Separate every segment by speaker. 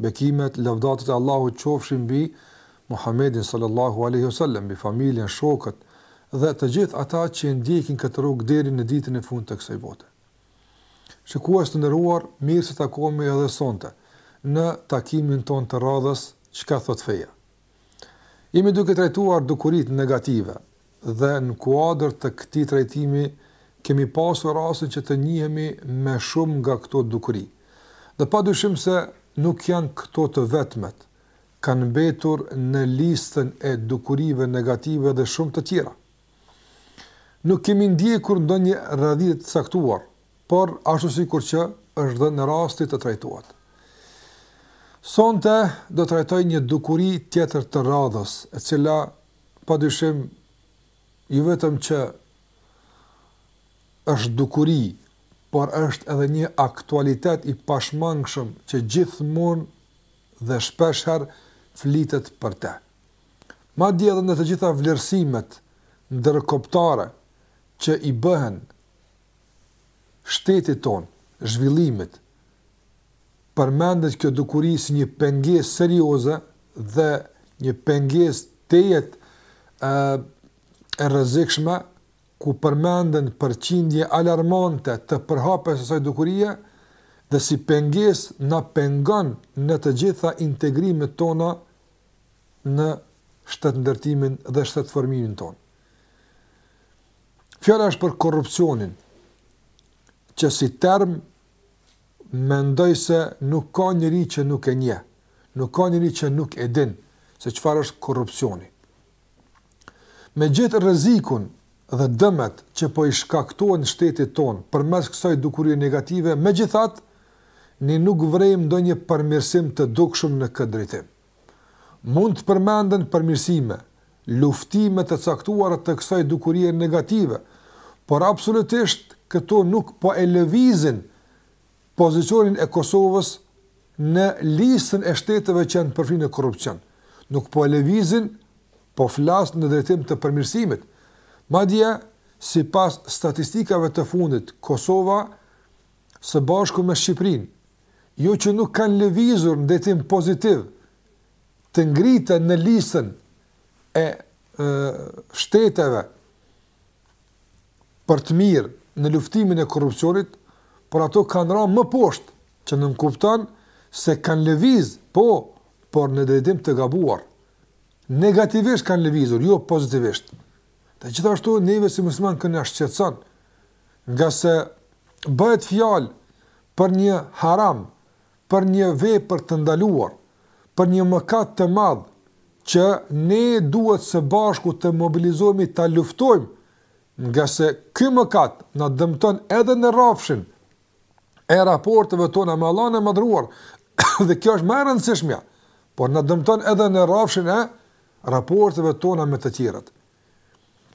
Speaker 1: Bekimet, lëvdatat e Allahut qofshin mbi Muhammedin sallallahu alejhi o sellem, mbi familjen, shokët dhe të gjithë ata që e ndjekin këtë rrugë deri në ditën e fundit të kësaj bote. Shikues të nderuar, mirë se takohemi edhe sonte në takimin tonë të radhës Çka thotë feja. Jemi duke trajtuar dukuritë negative dhe në kuadër të këtij trajtimi kemi pasur rastin që të njihemi me shumë nga këto dukuri. Dhe padyshim se nuk janë këto të vetmet, kanë mbetur në listën e dukurive negative dhe shumë të tjera. Nuk kemi ndjekur ndonjë radhitje të caktuar, por ashtu sikur që është dhënë rasti të trajtohet. Sonte do të trajtoj një dukuri tjetër të radhës, e cila pa dyshim jo vetëm që është dukuri, por është edhe një aktualitet i pashmangshëm që gjithmonë dhe shpeshherë flitet për te. Madje dhe në të gjitha vlerësimet ndërkombëtare që i bëhen shtetit tonë, zhvillimit, përmendet kjo dukuri si një pengesë serioze dhe një pengesë tejet e rrezikshme ku përmenden përqindje alarmante të përhapjes së kësaj dukurie dhe si pengesë na pengon në të gjitha integrimet tona në shtetndërtimin dhe shtetformimin tonë. Fjala është për korrupsionin, që si term mendoj se nuk ka njeri që nuk e njeh, nuk ka njeri që nuk e din, se çfarë është korrupsioni. Megjithë rrezikun dhe dëmet që po i shkaktohen shtetit tonë përmes kësaj dukurie negative, megjithatë, ne nuk vërejmë ndonjë përmirësim të dukshëm në këtë drejtim. Mund të përmenden përmirësime, luftime të caktuara të kësaj dukurie negative, por absolutisht këto nuk po e lëvizin pozicionin e Kosovës në listën e shteteve që janë përfshi në korrupsion. Nuk po e lëvizin, po flas në drejtim të përmirësimit. Madje, sipas statistikave të fundit, Kosova, së bashku me Shqipërinë, jo që nuk kanë lëvizur në drejtim pozitiv të ngriten në listën e shteteve për të mirë në luftimin e korrupsionit, por ato kanë ra më poshtë që nënkupton se kanë lëviz, po, por në drejtim të gabuar. Negativisht kanë lëvizur, jo pozitivisht. Dhe gjithashtu neve si muslimanë kjo na shqetëson, nga se bëhet fjalë për një haram, për një vepër të ndaluar, për një mëkat të madh që ne duhet së bashku të mobilizohemi ta luftojmë, nga se ky mëkat na dëmton edhe në rrafshin e raporteve tona me Allahun e Madhëruar dhe kjo është më e rëndësishmja, por na dëmton edhe në rrafshin e raporteve tona me të tjerët.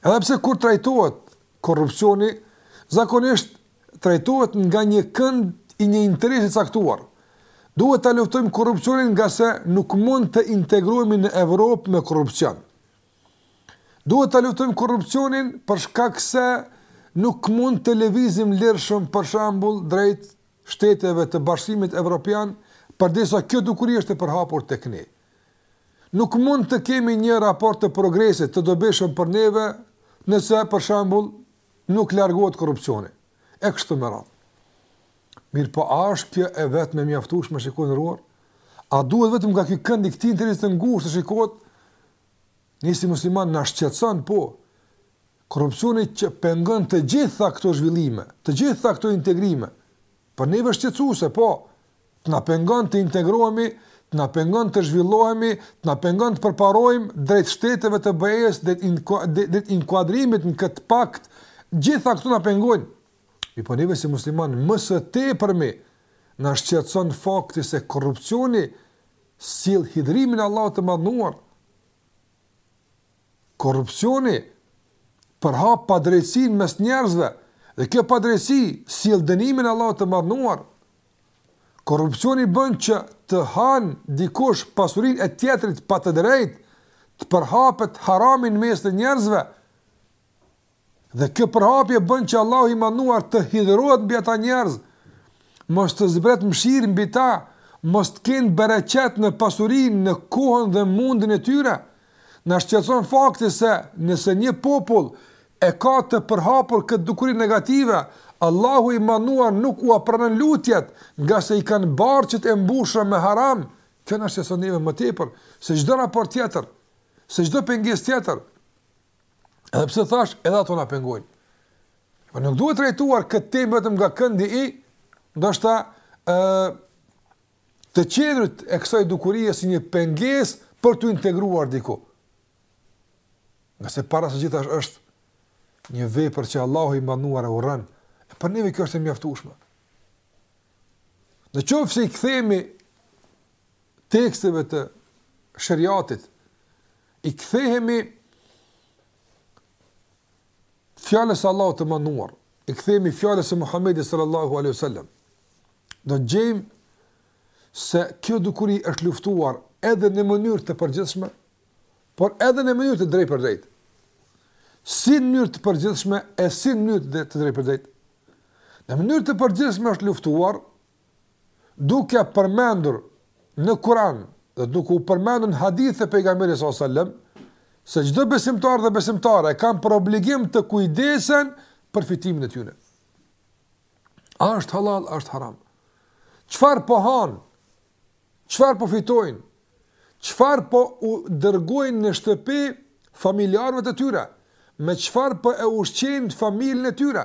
Speaker 1: Edhe pse kur trajtohet korrupsioni, zakonisht trajtohet nga një kënd i një interesi të caktuar. Duhet ta luftojmë korrupsionin ngase nuk mund të integrohemi në Evropë me korrupsion. Duhet ta luftojmë korrupsionin për shkak se nuk mund të lëvizim lirshëm për shembull drejt shteteve të Bashkimit Evropian, përderisa kjo dukuri është e përhapur tek ne. Nuk mund të kemi një raport të progresit të dobishëm për neve nëse, për shembull, nuk largohet korrupsioni, e kështu me radhë. Mirpo, a është kjo e vetme e mjaftueshme, shikues të nderuar? A duhet vetëm nga ky kënd i këtij interesi të ngushtë të shikohet? Ne si musliman na shqetëson po korrupsioni që pengon të gjitha këto zhvillime, të gjitha këto integrime. Për neve është shqetësuese, po, të na pengon të integrohemi, të na pengon të zhvillohemi, të na pengon të përparojmë drejt shteteve të BE-së, drejt inko, drejt inkuadrimit në këtë pakt, gjitha këto na pengojnë. Mirpo neve si musliman, më së tepërmi, na shqetëson fakti se korrupsioni sjell hidhrimin e Allahut të Madhnuar. Korrupsioni përhap padrejtësinë mes njerëzve dhe kjo padrejtësi sjell dënimin e Allahut të Madhënuar. Korrupsioni bën që të hanë dikush pasurinë e tjetrit pa të drejtë, të përhapet harami në mes të njerëzve. Dhe kjo përhapje bën që Allahu i Madhnuar të hidhërohet mbi ata njerëz, mos të zbret mëshirë mbi ta, mos të kenë bereqet në pasurinë, në kohën dhe mundin e tyre. Na shqetëson fakti se nëse një popull e ka të përhapur këtë dukuri negative, Allahu i Madhnuar nuk ua pranon lutjet, ngase i kanë barqet e mbushura me haram. Kjo na shqetëson neve më tepër se çdo raport tjetër, se çdo pengesë tjetër. Edhe pse thash, edhe ato na pengojnë. Po nuk duhet trajtuar këtë temë vetëm nga këndi i ndoshta ë të qenit e kësaj dukurie si një pengesë për t'u integruar diku. Ngase para së gjithash është një vepër që Allahu i Madhnuar e urren, e për neve kjo është e mjaftueshme. Në qoftë se i kthehemi teksteve të sheriatit, I kthehemi fjalës së Allahut të madhëruar, i kthehemi fjalës së Muhamedit sallallahu alaihi wasallam. Do të gjejmë se kjo dukuri është luftuar edhe në mënyrë të përgjithshme, por edhe në mënyrë të drejtpërdrejtë. Si në mënyrë të përgjithshme e si në mënyrë të drejtpërdrejtë. Në mënyrë të përgjithshme është luftuar duke përmendur në Kur'an dhe duke u përmendur në hadithe të pejgamberit sallallahu alajhi wasallam se çdo besimtar dhe besimtare kanë për obligim të kujdesen për fitimin e tyre. A është halal, a është haram? Çfarë po hanë? Çfarë po fitojnë? Çfarë po u dërgojnë në shtëpi familjarëve të tyre? Me çfarë po e ushqejnë familjen e tyre?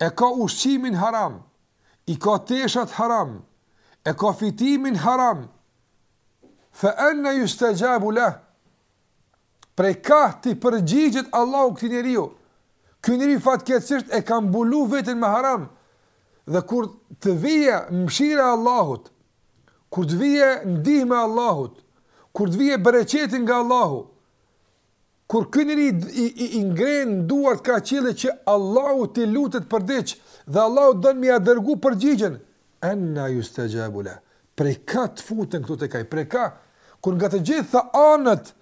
Speaker 1: e ka ushqimin haram, i ka teshat haram, e ka fitimin haram, fe enna justexhabu leh, prej ka t'i përgjigjet Allahu këtij njeriu, ky njeri fatkeqësisht e ka mbulu veten me haram, dhe kur të vijë mëshira e Allahut, kur të vijë ndihma e Allahut, kur të vijë bereqeti nga Allahu, Kur ky njeri i, i, i ngren duart ka qielli që Allahu t'i lutet për diç dhe Allahu don me ia dërgu përgjigjen, enna justexhabu lah, prej ka të futen këto tek ai, prej ka, kur nga të gjitha anët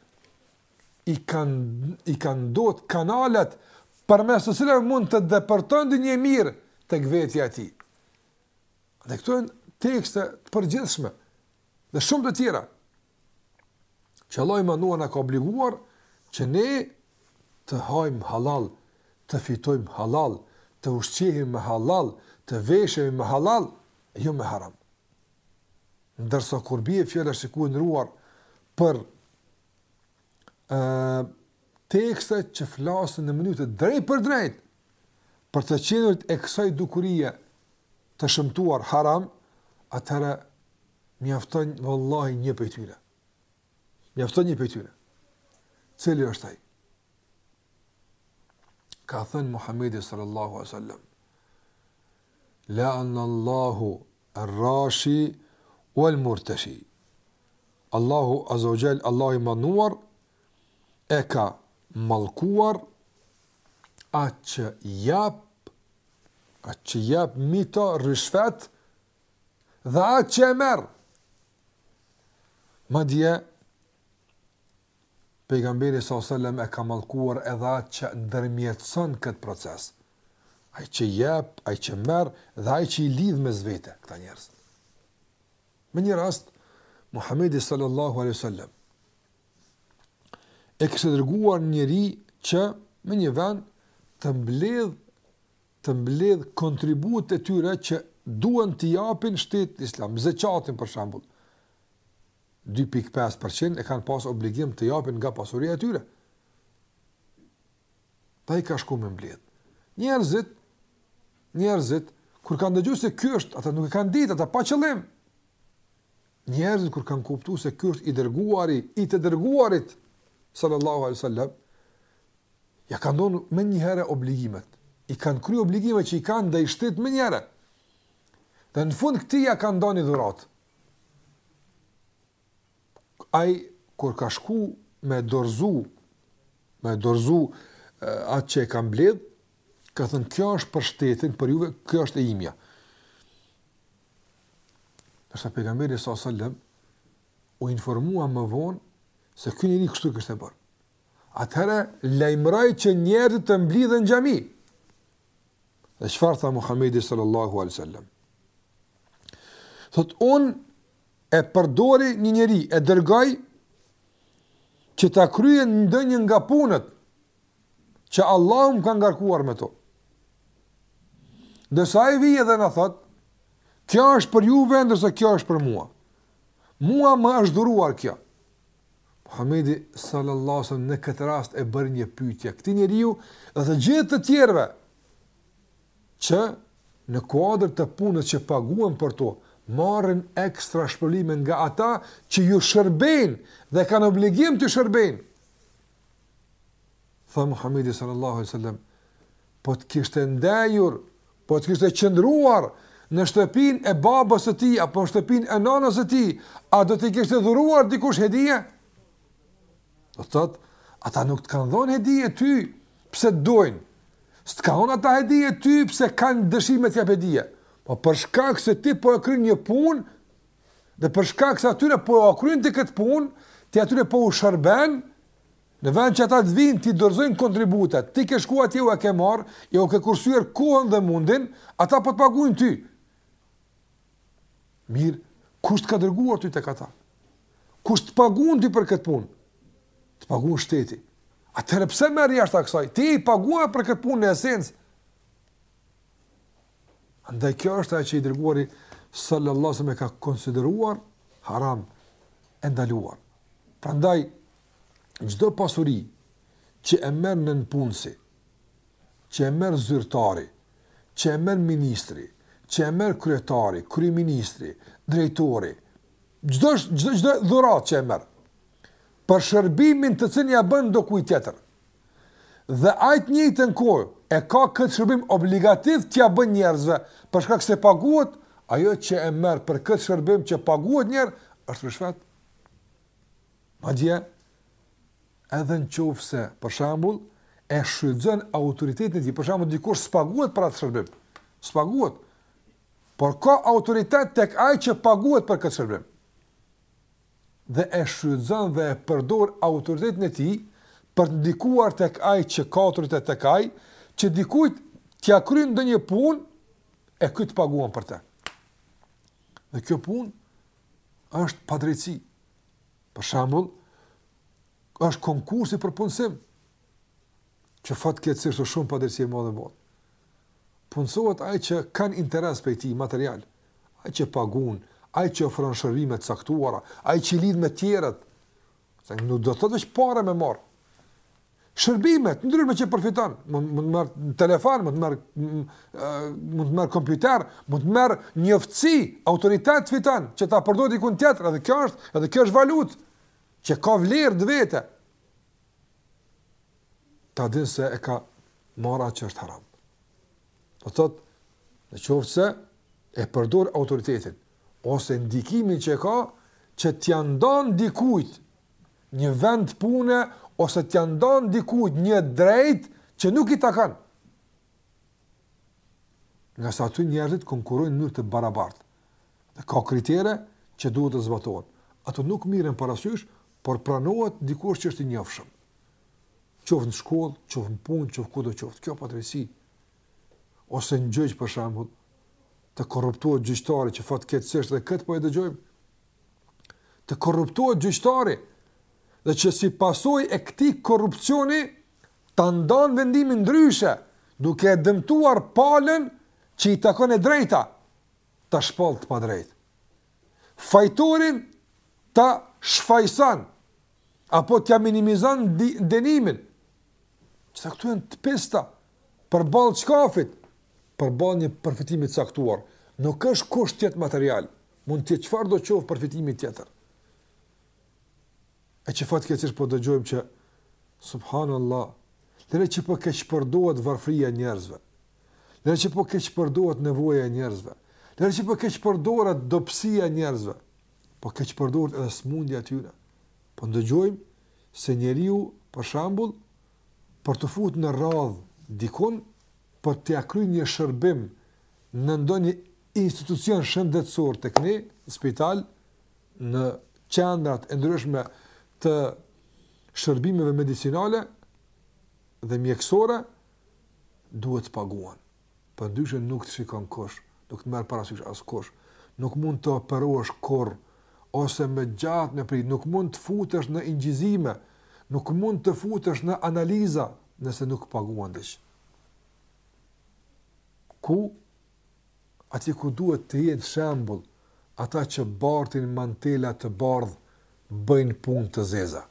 Speaker 1: i ka i ka ndot kanalet përmes të cilave mund të depërton ndonjë e mirë tek vetja e tij. Dhe këto janë tekste të përgjithshme dhe shumë të tjera. që Allahu i madhëruar na ka obliguar që ne të hajmë halal, të fitojmë halal, të ushqehim me halal, të veshemi me halal, jo me haram. Ndërsa kur bie fjala, shikues të nderuar, për e, tekste që flasin në mënyrë të drejtpërdrejtë për të qenurit e kësaj dukurie të shëmtuar haram, atëherë mjafton vallahi një prej tyre. Mjafton një prej tyre. Cili është ai? Ka thënë Muhamedi sallallahu alaihi wasallam: La an Allahu ar-rashi wal murtashi. Allahu azza wa jall, Allahu i madhëruar e ka mallkuar atë që jap atë që jap mito ryshfet dhe atë që e merr madje pejgamberi sa selam e ka mallkuar edhe atë që ndërmjetëson këtë proces. Ai që jep, ai që merr dhe ai që i lidh mes vete këta njerëz. Me një rast Muhamedi sallallahu alaihi wasallam e kishte dërguar një njeri në një vend të mbledh të mbledh kontributet e tyre që duhen të japin shtetit islam, zeqatin për shembull. 2.5% e kanë pas obligim të japin nga pasuria e tyre. Dhe ai ka shku me mbledh. Njerëzit, njerëzit, kur kanë dëgju se ky është, ata nuk e kanë ditë, ata pa qëllim. Njerëzit kur kanë kuptu se ky është i dërguari i të dërguarit sallallahu alaihi wasallam, ia kanë dhënë menjëherë obligimet. I kanë kry obligimet që i kanë ndaj shtetit menjëherë. Dhe në fund këtij ia kanë dhënë dhuratë. Ai kur ka shku me dorzu, me dorzu atë që e ka mbledh, ka thënë kjo është për shtetin, për juve, kjo është e imja. Ndërsa pejgamberi sallallahu alaihi wasallam u informua më vonë se ky njeri kështu kishte bërë. Atëherë lajmëroi që njerëzit të mblidhen në xhami. Dhe çfarë tha Muhamedi sallallahu alaihi wasallam? Thotë unë e përdori një njeri, e dërgoj që ta kryen ndonjë nga punët që Allahu më ka ngarkuar me to. Ndërsa ai vjen edhe na thotë, kjo është për juve, ndërsa kjo është për mua. Mua më është dhuruar kjo. Muhamedi sallallahu alaihi wasallam në këtë rast e bëri një pyetje këtij njeriu dhe të gjithë të tjerëve që në kuadër të punës që paguhen për to, marrin ekstra shpërblime nga ata që ju shërbejnë dhe kanë obligim t'ju shërbejnë. Tha Muhammedi sallallahu alaihi wasallam, po të kishte ndejur, po të kishte qëndruar në shtëpinë e babës së tij apo në shtëpinë e nënës së tij, a do t'i kishte dhuruar dikush hedije? Do të thotë, ata nuk të kanë dhënë hedije ty, pse të dojnë? S'të kanë dhënë ata hedije ty, pse kanë dëshirë me të jap hedije? Po për shkak se ti po e kryen një punë, dhe për shkak se atyre po e kryen ti këtë punë, ti atyre po u shërben, Në vend që ata të vijnë, t'i dorëzojnë kontributet, ti ke shku atje i ke marrë, ua ke kursyer kohën dhe mundin, ata po të paguajnë ty. Mirë, kush të ka dërguar ty tek ata? Kush të paguan ty për këtë punë? Të paguan shteti. Atëherë pse merr jashtë kësaj? Ti je i paguar për këtë punë në esencë. Andaj kjo është ajo që i dërguari sallallahu alajhi wasallam e ka konsideruar haram e ndaluar. Prandaj çdo pasuri që e merr nëpunësi, që e merr zyrtari, që e merr ministri, që e merr kryetari, kryeministri, drejtori, çdo çdo çdo dhuratë që e merr për shërbimin të cilin ia bën dikujt tjetër. Dhe ai në të njëjtën kohë e ka këtë shërbim obligativ t'ia bën njerëzve, për shkak se paguhet, ajo që e merr për këtë shërbim që paguhet një herë, është ryshfet. Madje edhe në qoftë se, për shembull, e shfrytëzon autoritetin e tij, për shembull, dikush s'paguhet për atë shërbim. S'paguhet. Por ka autoritet tek ai që paguhet për këtë shërbim. dhe e shfrytëzon dhe e përdor autoritetin e tij për të ndikuar tek ai që ka autoritet tek ai që dikujt t'ja kryen ndonjë punë e ky t'paguhet për të. Dhe kjo punë është padrejtësi. Për shembull, është konkursi për punësim që fatkeqësisht është shumë padrejtësi e madhe bëhet. punësohet ai që kanë interes prej tij material, ai që paguan, ai që ofron shërbime të caktuara, ai që lidh me tjerat, se nuk do të thotë që pare me marr. Shërbime të ndryshme që përfiton, mund mund të marr telefon, mund të marr mund të marr kompjuter, mund të marr njoftësi, autoritet fiton që ta përdorë dikund tjetër, edhe kjo është, edhe kjo është valutë që ka vlerë të vetë. ta din se e ka marrë atë që është haram. Do thotë, në qoftë se e përdor autoritetin ose ndikimin që ka që t'ia ndan dikujt një vend pune ose t'ia ndan dikujt një të drejtë që nuk i takon. Ngase aty njerëzit konkurrojnë në mënyrë të barabartë. Dhe ka kritere që duhet të zbatohen. Ato nuk miren parasysh, Por pranohet dikush që është i njohshëm. Qoftë në shkollë, qoftë në punë, qoftë kudo qoftë, kjo padrejtësi ose në gjyq për shembull, të korruptohet gjyqtari që fatkeqësisht edhe këtë po e dëgjojmë. Të korruptohet gjyqtari dhe që si pasojë e këtij korrupsioni ta ndan vendimin ndryshe, duke e dëmtuar palën që i takon e drejta, ta shpall të padrejtë. fajtorin ta shfajëson apo t'ja minimizon dënimin e caktuar. Janë të pista, përballë çkafit, përballë një përfitimi t'caktuar, nuk është kusht t'jetë material, mund t'jetë çfarëdo qoftë përfitimi tjetër. E që fatkeqësisht po dëgjojmë që, subhanallah, deri që po keqpërdoret varfëria e njerëzve, Lëre që po keqpërdoret nevoja e njerëzve. Lëre që po keqpërdoret dobësia e njerëzve. Po keqpërdoret edhe sëmundja e tyre. Po ndëgjojmë se njeriu, për shembull, për t'u fut në radhë dikun, për t'ia kry një shërbim në ndonjë institucion shëndetësor te ne, në spital, në qendrat e ndryshme të shërbimeve medicinale dhe mjekësore, duhet të paguan. Përndryshe nuk të shikon kush, nuk të merr parasysh askush, nuk mund të operohesh kurrë ose me gjatë me prit, nuk mund të futesh në incizime, nuk mund të futesh në analiza nëse nuk paguan diç. Ku Atje ku duhet të jenë shembull, ata që bartin mantela të bardhë, bëjnë punë të zeza.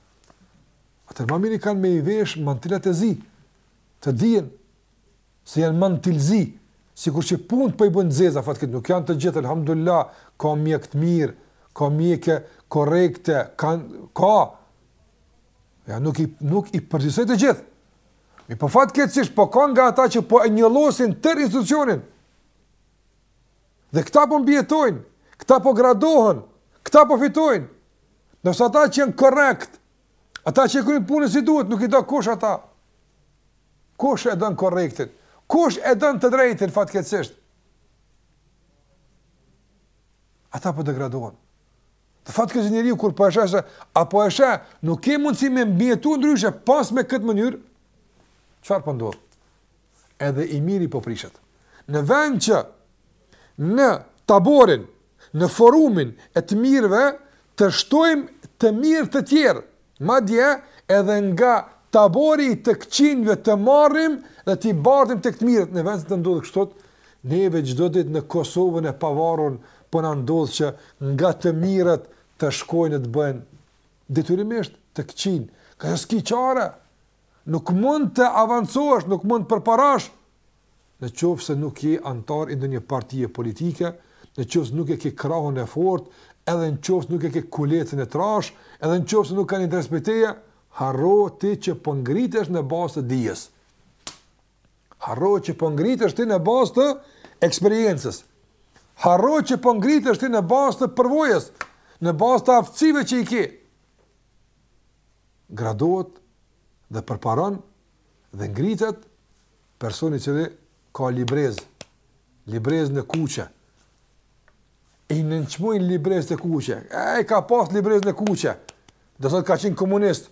Speaker 1: Atëherë ma mirë e kanë me i vesh mantelat e zi, të dihen se janë mantelzi, sikur që punët po i bëjnë të zeza, fatkeq nuk janë të gjithë, alhamdulillah, ka mjekë të mirë, ka mjeke korrekte, ka, ka, ja, nuk i, nuk i përgjithësoj të gjithë, Mirëpo fatkeqësisht, po ka nga ata që po e njollosin tërë institucionin. Dhe këta po mbijetojnë, këta po gradohen, këta po fitojnë. Ndërsa ata që janë korrekt, ata që e kryejnë punën si duhet, nuk i do kush ata. Kush e don korrektin? Kush e don të drejtin, fatkeqësisht? Ata po degradohen. Fatkeqësisht njeriu kur po e sheh, se a po e sheh, nuk ke mundësi me mbijetu ndryshe, pos me këtë mënyrë, çfarë po ndodh? Edhe i miri po prishet. Në vend që në taborin, në forumin e të mirëve, të shtojmë të mirë të tjerë, Madje edhe nga tabori i të këqinve të marrim dhe t'i bartim tek të mirët, në vend se të ndodhë kështu, neve çdo ditë në Kosovën e pavarur po na ndodh që nga të mirët të shkojnë dhe të bëhen detyrimisht të këqinj, nga që s'ki qare, nuk mund të avancohesh, nuk mund të përparosh. Në qoftë se nuk je anëtar i ndonjë partie politike, në qoftë se nuk e ke krahun e fortë, edhe në qoftë se nuk e ke kuletën e trashë, edhe në qoftë se nuk kanë interes prej teje, harro ti që po ngritesh në bazë të dijes. Harro që po ngritesh ti në bazë të eksperiencës. Harro që po ngritesh ti në bazë të përvojës, në bazë të aftësive që i ke. Gradohet dhe përparon Dhe ngritet personi i cili ka librezë, librezën e kuqe. I nënçmojnë librezën e kuqe. E ka pas librezën e kuqe. Do thotë ka qenë komunist.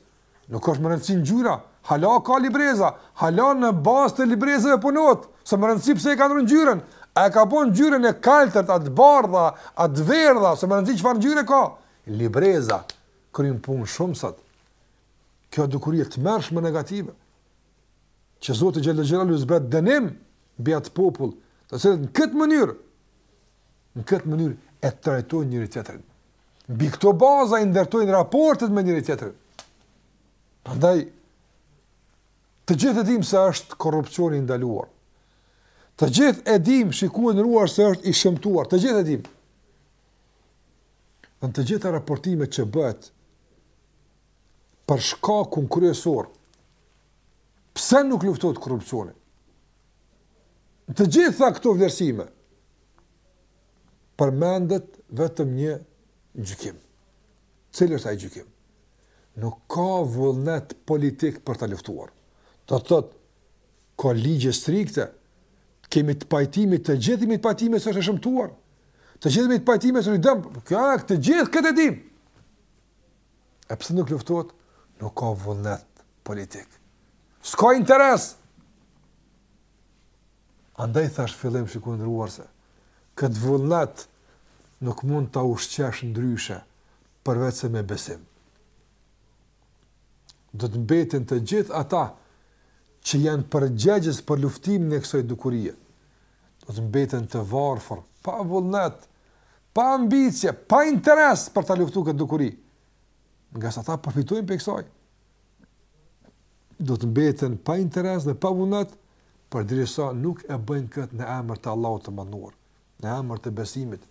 Speaker 1: Nuk është me rëndësi ngjyra, hala ka libreza, hala në bazë të librezave punohet. S'ë me rëndësi pse e ka ndrru ngjyrën. A e ka bën ngjyrën e kaltërt, a t'bardha, a t'verdha, s'ë me rëndësi çfarë ngjyre ka. Libreza kryen punë shumë sot. Kjo dukuri e tmerrshme negative që Zoti xhele xhelaluhu zbret dënim mbi atë popull, të cilët në këtë mënyrë në këtë mënyrë e trajtojnë njëri tjetrin. Mbi këto baza i ndërtojnë raportet me njëri tjetrin. Prandaj të gjithë e dimë se është korrupsioni i ndaluar. Të gjithë e dimë shikuar nduar se është i shëmtuar. Të gjithë e dimë. Në të gjitha raportimet që bëhet për shkakun kryesor, pse nuk luftohet korrupsioni? Në të gjitha këto vlerësime përmendet vetëm një gjykim. Cili është ai gjykim? Nuk ka vullnet politik për ta luftuar. Do të thotë Ka ligje strikte. T'gjithë jemi të pajtimit, të gjithë jemi të pajtimit se është e shëmtuar. Të gjithë jemi të pajtimit se është dëm. Po kjo është të gjithë këtë e dim. E pse nuk luftohet? Nuk ka vullnet politik. S'ka interes. Andaj thash fillim si ku ndruar se këtë vullnet nuk mund ta ushqesh ndryshe përveçse me besim. Do të mbeten të gjithë ata që janë përgjegjës për luftimin e kësaj dukurie. Do të mbeten të varfër, pa vullnet, pa ambicie, pa interes për ta luftu këtë dukuri. Ngase ata përfitojnë pej kësaj. Do të mbeten pa interes dhe pa vullnet, përderisa nuk e bëjnë këtë në emër të Allahut të madhëruar, në emër të besimit.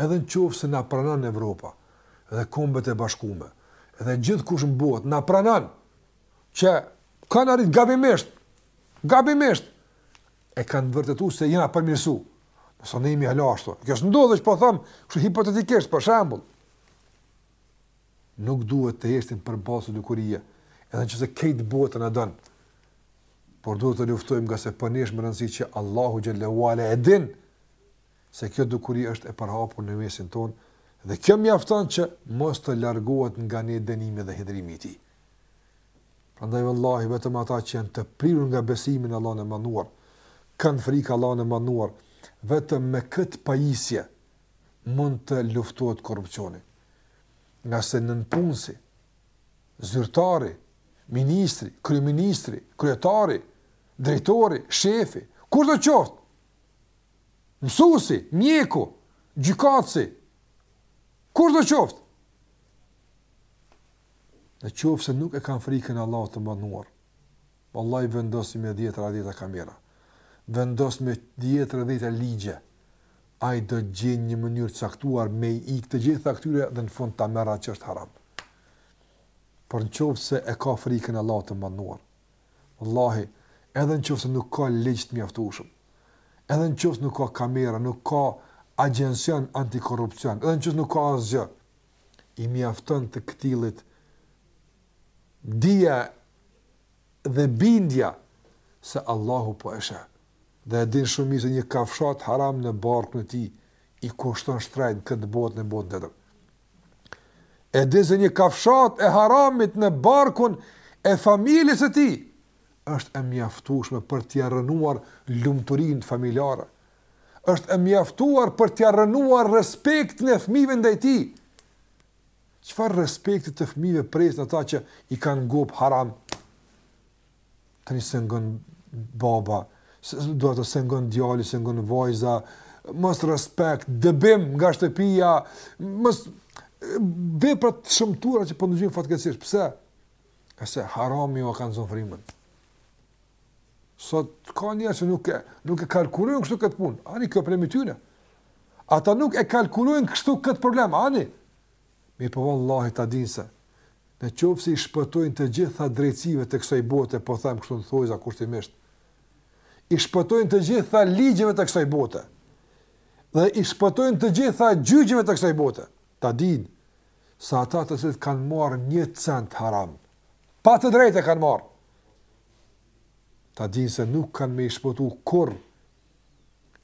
Speaker 1: Edhe në qoftë se na pranon Evropa dhe Kombet e Bashkume, dhe gjithkush në botë na pranon, që kanë arrit gabimisht, gabimisht, e kanë vërtetu se jena përmirësu, nëse ne jemi hala ashtu, kjo s'ndodh që po thamë, kështu hipotetikisht, për shambull, nuk duhet të heshtim përballë kësaj dukurie, edhe qoftë se krejt bota na don, por duhet ta luftojmë ngase për ne është me rëndësi që Allahu xhele ve ala e din, se kjo dukuri është e përhapur në mesin tonë dhe kjo mjafton që mos të largohet nga ne dënimi dhe hidhërimi i tij. Prandaj vallahi vetëm ata që janë të prirur nga besimi në Allahun e Madhëruar, kanë frikë Allahun e Madhëruar, vetëm me këtë pajisje mund të luftohet korrupsioni. Ngase nëpunësi, zyrtari, ministri, kryeministri, kryetari, drejtori, shefi, kushdo qoftë, Mësuesi, mjeku, gjykatësi, kushdo qoftë, në qoftë se nuk e kanë frikën e Allahut të Madhëruar, vallahi vendosi me dhjetëra dhjetëra kamera, vendos me dhjetëra dhjetëra ligje, ai do gjejë një mënyrë të caktuar me i ik të gjitha këtyre dhe në fund ta marrë atë që është haram. Por në qoftë se e ka frikën e Allahut të Madhëruar, Vallahi, edhe në qoftë se nuk ka ligj të mjaftueshëm, edhe në qoftë se nuk ka kamera, nuk ka agjencion antikorrupsion, edhe në qoftë se nuk ka asgjë, i mjafton të këtillit dija dhe bindja se Allahu po e sheh. Dhe e din shumë mirë se një kafshatë haram në barkun e tij i kushton shtrejt në këtë botë në botën tjetër. E din se një kafshatë e haramit në barkun e familjes së tij është e mjaftueshme për t'ia rrënuar lumturinë familjare. Është e mjaftuar për t'ia rrënuar respektin e fëmijëve ndaj tij. Çfarë respekti të fëmijëve presin ata që i kanë ngop haram? Tani s'e ngon baba, do të s'e ngon djali, s'e ngon vajza, mosrespekt, dëbim nga shtëpia, mos vepra t'shëmtuara që po ndëgjojmë fatkeqësisht. Pse? Ngase harami ua ka nxon frymën. Sot ka njerëz që nuk e nuk e kalkulojnë kështu këtë punë. Ani kjo problem i tyne. Ata nuk e kalkulojnë kështu këtë problem, ani. Mirëpo vallahi ta dinë se Në qoftë se i shpëtojnë të gjitha drejtësive të kësaj bote, po them kështu në thonjëza kushtimisht, i shpëtojnë të gjitha ligjeve të kësaj bote, dhe i shpëtojnë të gjitha gjyqeve të kësaj bote, ta dinë, se ata të cilët kanë marrë një cent haram, pa të drejtë e kanë marrë, ta dinë se nuk kanë me i shpëtu kurrë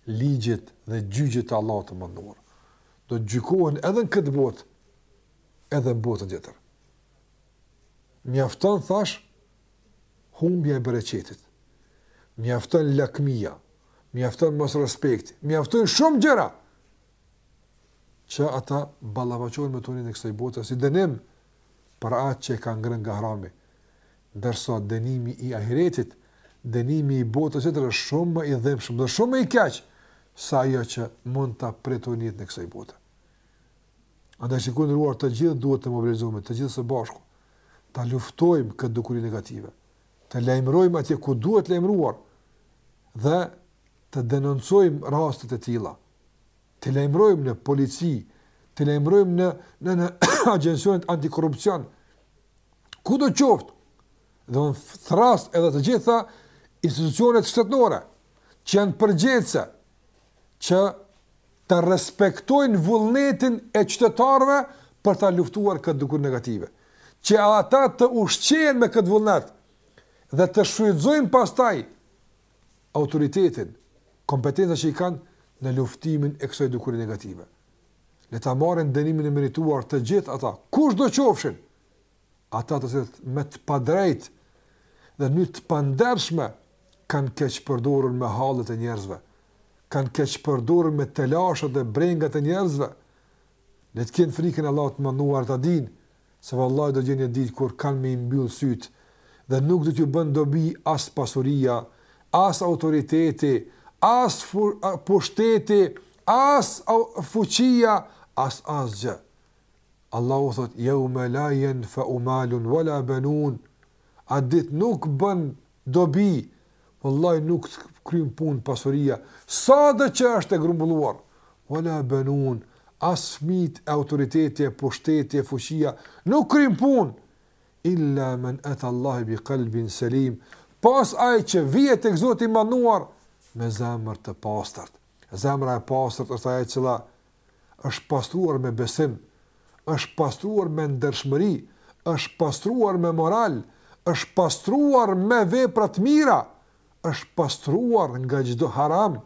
Speaker 1: ligjit dhe gjyqit të Allahut të Madhëruar. Do të gjykohen edhe në këtë botë, edhe në botën tjetër. Mjafton thash humbja e bereqetit. Mjafton lakmia, mjafton mos respekti, mjafton shumë gjëra që ata ballafaqohen me të në kësaj bote si dënim për atë që kanë ngrënë nga harami. Ndërsa dënimi i ahiretit, dënimi i botës tjetër shumë më i dhimbshëm dhe shumë më i keq sa ajo që mund ta paramendonit në kësaj bote. Andaj shikues të nderuar të gjithë duhet të mobilizohemi, të gjithë së bashku, ta luftojmë këtë dukuri negative, të lajmërojmë atje ku duhet lajmëruar dhe të denoncojmë rastet e tilla, të lajmërojmë në polici, të lajmërojmë në, në, në agjensionet antikorrupsion, kudo qoftë, dhe unë thërras edhe të gjitha institucionet shtetnore, që janë përgjegjëse, që të respektojnë vullnetin e qytetarëve për ta luftuar këtë dukuri negative, që ata të ushqehen me këtë vullnet dhe të shfrytëzojnë pastaj autoritetin, kompetenca që i kanë në luftimin e kësaj dukuri negative. Le ta marrin dënimin e merituar të gjithë ata, kushdo qofshin, ata të cilët me të padrejtë dhe në mënyrë të pandershme kanë keqpërdorur me hallet e njerëzve, kanë keqpërdorur me telashet dhe brengat e njerëzve. Le të kenë frikën e Allahut të madhëruar ta dinë se vallahi do vjen një ditë kur kanë me i mbyll sytë dhe nuk do t'ju bën dobi as pasuria, as autoriteti, as pushteti, as fuqia, as asgjë. Allahu thotë, Jevme la jenfe'u malun, wa la benun, Atë ditë nuk bën dobi, vallahi nuk kryen punë pasuria, sado që është e grumbulluar, wa la benun, As fëmijët e autoriteti e pushteti e fuqia nuk kryen punë, illa men ata Allahe bi kalbin selim, pos ai që vjen tek Zoti i Madhëruar me zemër të pastërt. Zemra e pastërt është ajo e cila është pastruar me besim, është pastruar me ndershmëri, është pastruar me moral, është pastruar me vepra të mira, është pastruar nga çdo haram.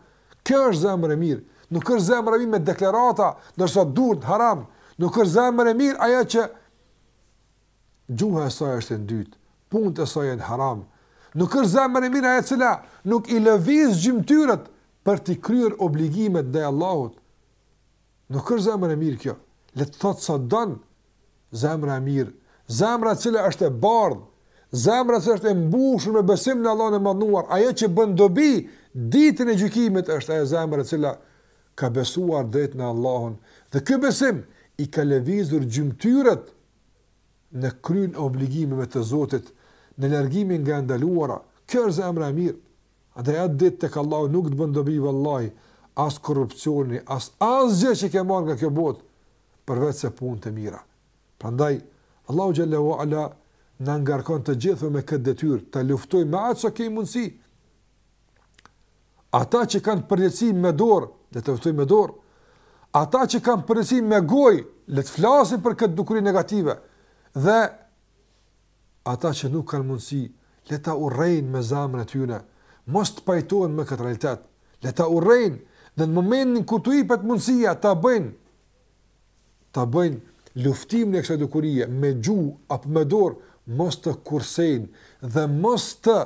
Speaker 1: Kjo është zemër e mirë. Nuk është zemër e mirë me deklarata, ndërsa duart haram. Nuk është zemër e mirë ajo që gjuha e saj është e ndytë, punët e saj janë haram. Nuk është zemër e mirë ajo e cila nuk i lëviz gjymtyrët për t'i kryer obligimet ndaj Allahut, nuk është zemër e mirë kjo, le të thotë sa don zemra e mirë, zemra e cila është e bardhë, zemra që është e mbushur me besim në Allahun e Madhnuar, ajo që bën dobi ditën e gjykimit është ajo zemër e cila ka besuar drejt në Allahun dhe ky besim i ka lëvizur gjymtyrët në kryerjen e obligimeve të Zotit, në largimin nga ndaluara. Kjo është zemra e mirë. Andaj atë ditë tek Allahu nuk të bën dobi vallahi as korrupcioni, as asgjë që ke marrë nga kjo botë, përveçse punë të mira. Prandaj Allahu xhelle ue ala na ngarkon të gjithëve me këtë detyrë, të luftojmë me atë sa kemi mundësi. Ata që kanë përgjegjësi me dorë, le të luftojnë me dorë. Ata që kanë përgjegjësi me gojë, le të flasin për këtë dukuri negative dhe ata që nuk kanë mundësi, le ta urrejnë me zemrën e tyre, mos të pajtohen me këtë realitet, le ta urrejnë dhe në momentin kur t'u jepet mundësia ta bëjnë, ta bëjnë luftimin e kësaj dukurie me gjuhë apo me dorë, mos të kursejnë dhe mos të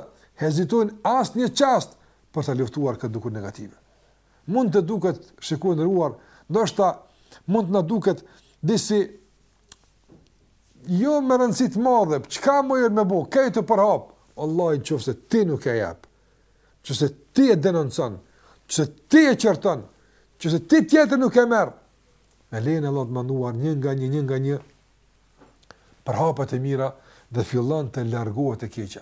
Speaker 1: hezitojnë asnjë çast për ta luftuar këtë dukuri negative. Mund të duket, shikoni të nderuar, ndoshta mund të na duket disi Jo me rëndësi të madhe, çka muj me bo, krejt u përhap, vallahi në qoftë se ti nuk e jep, qoftë se ti e denoncon, qoftë se ti e qorton, qoftë se ti tjetër nuk e merr, me lejen e Allahut të madhnuar një nga një, një nga një, përhapet e mira dhe fillon të largohet e keqa.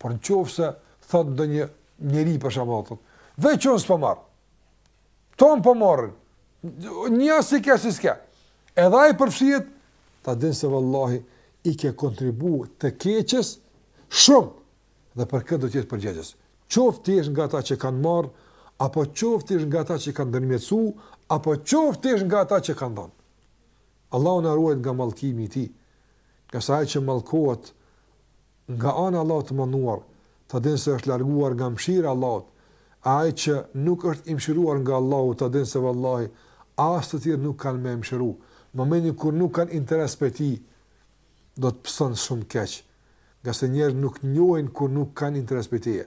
Speaker 1: Por në qoftë se thotë ndonjë njeri për shembull, veç unë s'po marr, Tanë po marrin. Njësoj i ke i s'ke. Edhe ai përfshihet ta din se vallahi i ke kontribu të keqës shumë dhe për këtë do të jesh përgjegjës. Qoftë të jesh nga ata që kanë marr apo qoftë të jesh nga ata që kanë ndërmjetësu apo qoftë të jesh nga ata që kanë dhënë. Allahu na ruajt nga mallkimi i tij. Nga se ai që mallkohet Nga ana e Allahut të Madhnuar, ta dinë se është larguar nga mëshira e Allahut, e ai që nuk është i mëshiruar nga Allahu ta dinë se vallahi as të tjerë nuk kanë me e mëshiru, momentin kur nuk kanë interes prej tij do të pëson shumë keq, ngase njerëzit nuk njohin kur nuk kanë interes prej teje.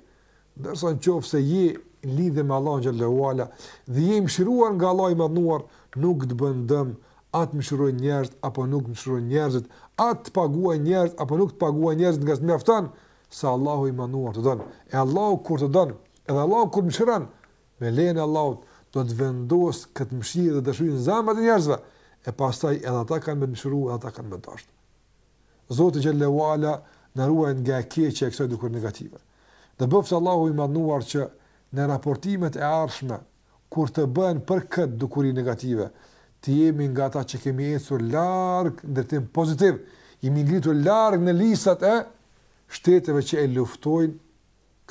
Speaker 1: Ndërsa në qoftë se je lidhë me Allahun xhelle ue ala dhe je i mëshiruar nga Allahu i madhnuar, nuk të bën dëm a të mëshirojnë njerëzit apo nuk të mëshirojnë njerëzit, a të paguajnë njerëzit apo nuk të paguajnë njerëzit nga të mjafton se Allahu i madhnuar të don. E Allahu kur të don, edhe Allahu kur mëshiron, me lejen e Allahut do të vendos këtë mëshirë dhe dashuri në zemrat e njerëzve, e pastaj edhe ata kanë me të mëshiru edhe ata kanë me të dashtë. Zoti xhelle ue ala na ruajt nga e keqja e kësaj dukuri negative. Dhe bëftë Allahu i Madhnuar që në raportimet e ardhshme kur të bëhen për këtë dukuri negative të jemi nga ata që kemi ecur larg në drejtim pozitiv, jemi ngritur larg në listat e shteteve që e luftojnë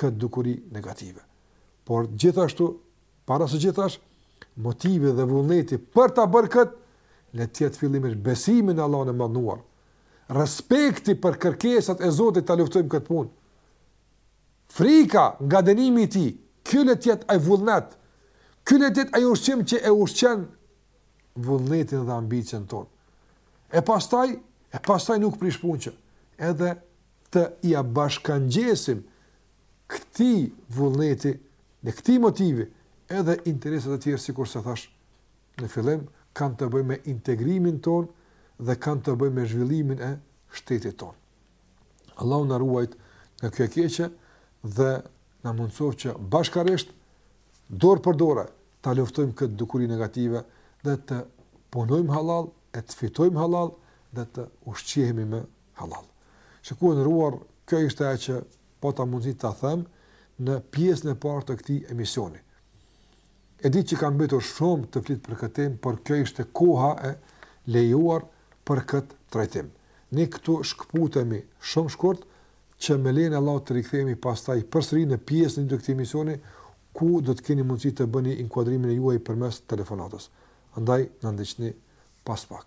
Speaker 1: këtë dukuri negative. Por gjithashtu, para së gjithash, motivi dhe vullneti për ta bërë këtë le të jetë fillimisht besimi në Allahun e Madhnuar, Respekti për kërkesat e Zotit ta luftojmë këtë punë. Frika nga dënimi i tij, ky le të jetë ai vullnet. Ky le të jetë ai ushqim që e ushqen vullnetin dhe ambicien tonë. E pastaj, e pastaj nuk prish punë që edhe të ia bashkangjesim këti vullneti dhe këti motivi edhe interesat e tjerë sikurse thashë Në fillim kanë të bëjë me integrimin tonë dhe kanë të bëjë me zhvillimin e shtetit tonë. Allahu na ruajt nga kjo e keqe dhe na mundësof që bashkarisht dorë për dorë ta luftojmë këtë dukuri negative dhe të punojmë halal e të fitojmë halal dhe të ushqihemi me halal. Shikues të nderuar, kjo ishte ajo që pata mundësi të them në pjesën e parë të këti emisioni. E di që ka mbetur shumë të flitet për këtë temë, por kjo ishte koha e lejuar për këtë trajtim. Ne këtu shkëputemi shumë shkurt që me lejen e Allahut të rikthehemi pastaj përsëri në pjesën e dytë të këtij emisioni ku do të keni mundësi të bëni inkuadrimin e juaj përmes telefonatës. Andaj na ndiqni pas pak.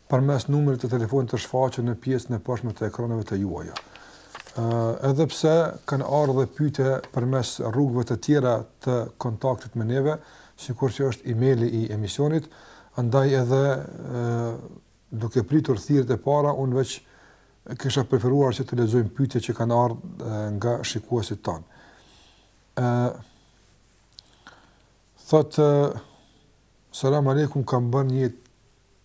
Speaker 1: përmes numrit të telefonit të shfaqur në pjesën e poshtme të ekraneve të juaja. Ë, edhe pse kanë ardhur pyetje përmes rrugëve të tjera të kontaktit me neve, sikur që është emaili i emisionit, andaj edhe ë duke pritur thirrjet e para, unë veç kisha preferuar që të lexojmë pyetjet që kanë ardhur nga shikuesit tanë. Ë Thot
Speaker 2: selam aleikum kam bën
Speaker 1: një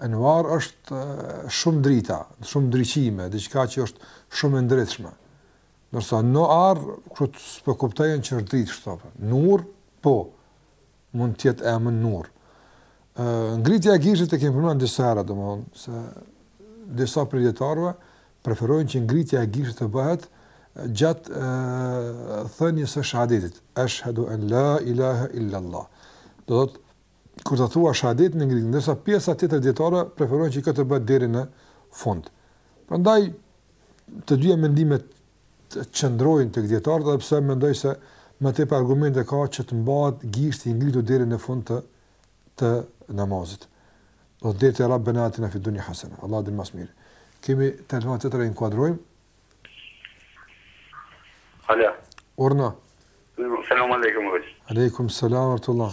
Speaker 1: Enwar është shumë drita, shumë ndriçime, diçka që është shumë e ndritshme. Ndërsa Noar, kështu s'po e kuptojnë që është dritë kështu. Nur, po, mund të jetë emër Nur. Ngritja e gishtit e kemi përmend disa herë, domethënë disa prej dijetarëve preferojnë që ngritja e gishtit të bëhet gjatë thënies së shahadetit. Eshhedu en la ilaha illallah. Do të kur të thua shahadetin e ngritin, ndërsa pjesa tjetër e dijetarëve preferojnë që kjo të bëhet deri në fund. Prandaj të dyja mendimet qëndrojnë tek dijetarët, edhe pse mendoj se më tepër argumente ka që të mbahet gishti i ngritur deri në fund të të namazit. Domethënë te Rabbena atina fi dunya hasana. Allahu di më së miri. Kemi telefonatë të re inkuadrojmë.
Speaker 3: Alo.
Speaker 1: Urno.
Speaker 3: Selam aleikum.
Speaker 1: Aleikum, selam rahmetullah.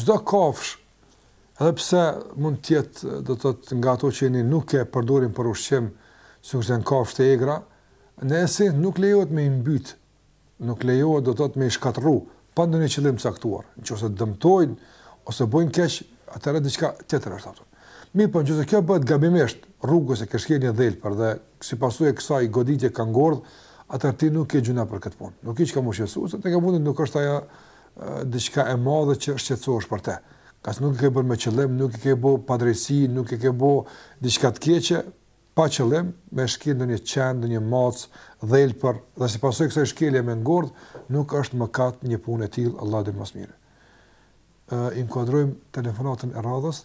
Speaker 1: çdo kafshë, edhe pse mund të jetë, do të thotë, nga ato që ne nuk e përdorim për ushqim, sikurse janë kafshët e egra, në esencë nuk lejohet me i mbyt, nuk lejohet, do të thotë, me i shkatërru pa ndonjë qëllim të caktuar. Nëse dëmtojnë ose bëjnë keq, atëherë diçka tjetër është aty. Mirpo, nëse kjo bëhet gabimisht, rrugës e ke shkelë një dhelpër dhe si pasojë e kësaj goditje ka ngordh, atëherë ti nuk ke gjynah për këtë punë. Nuk ke çka me u shqetësu se tek fundit nuk është ajo diçka e madhe që shqetësohesh për të. Ka nuk e ke bërë me qëllim, nuk e ke bërë pa drejtësi, nuk e ke bërë diçka të keqe pa qëllim, me shkel ndonjë qen, ndonjë mac, dhelpër, dhe si pasojë kësaj shkelje me ngordh, nuk është mëkat një punë e tillë,
Speaker 2: Allahu di më së miri. E
Speaker 1: inkuadrojmë
Speaker 4: telefonatën e
Speaker 1: radhës.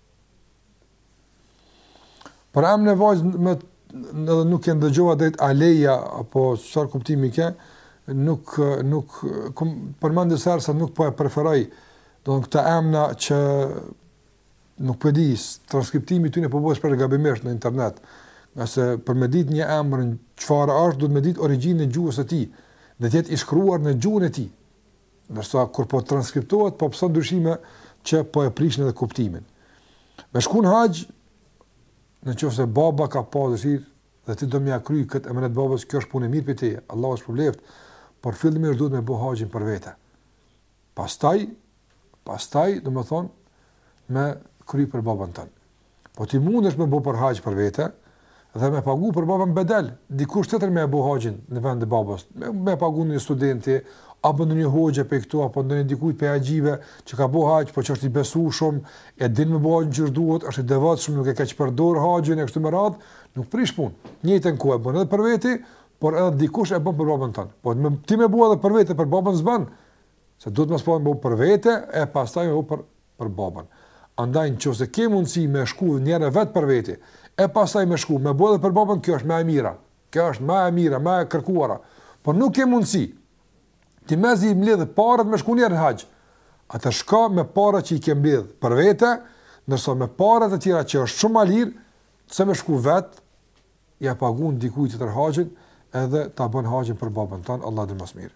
Speaker 1: Për
Speaker 4: emën e
Speaker 1: vajzës më nuk e ndëgjova drejt Aleja apo çfarë kuptimi ka, nuk e kum përmend disa herë se nuk po e preferoj. Domethënë këta emna që nuk po e di, transkriptimi i tyre po bëhet gabimisht në internet. Se për me ditë një emër çfarë është, duhet me ditë origjinën e gjuhës së tij. Dhe të jetë i shkruar në gjuhën e tij. Ndërsa kur po transkriptohet po pëson ndryshime që po e prishin edhe kuptimin. Me shku në haxh, në qoftë se baba ka pas dëshirë dhe ti do me ja kry këtë emanet babës, kjo është punë e mirë për ty, Allahu ta shpërbleftë, por fillimisht duhet me bo haxhin për vete. Pastaj, pastaj, domethënë, me kry për babën tënd. Po ti mundesh me bo haxh për vete, dhe me pagu për babën bedel, dikush tjetër me e bo haxhin në vend të babës, me, me pagu ndonjë studenti, apo ndonjë hoxhë prej këtu, apo ndonjë dikujt prej haxhive, që ka bo haxh, po që është i besueshëm, e din me bo haxhin qysh duhet, është i devotshëm, nuk e keqpërdor haxhin, e kështu me radhë, nuk prish punë, njëjtën kohë e bën edhe për veti, por edhe dikush e bën për babën tënd. Po me, ti me bua edhe për vete, për babën s'bën, se duhet më së pari me bua për vete, e pastaj me bua për për babën. Andaj nëse ke mundësi me shku një herë vetë për veti, e pastaj me shku me bo edhe për babën, kjo është më e mira. Kjo është më e mira, më e kërkuara. Po nuk ke mundësi. Ti mezi i mbledh parat me shku një herë në haxh. Atëherë shko me parat që i ke mbledh për vete, ndërsa me parat e tjera që është shumë më lirë, se me shku vet, ja pagun dikujt tjetër haxhin, edhe ta bën haxhin për babën
Speaker 3: tënd, Allahu di më
Speaker 1: së miri.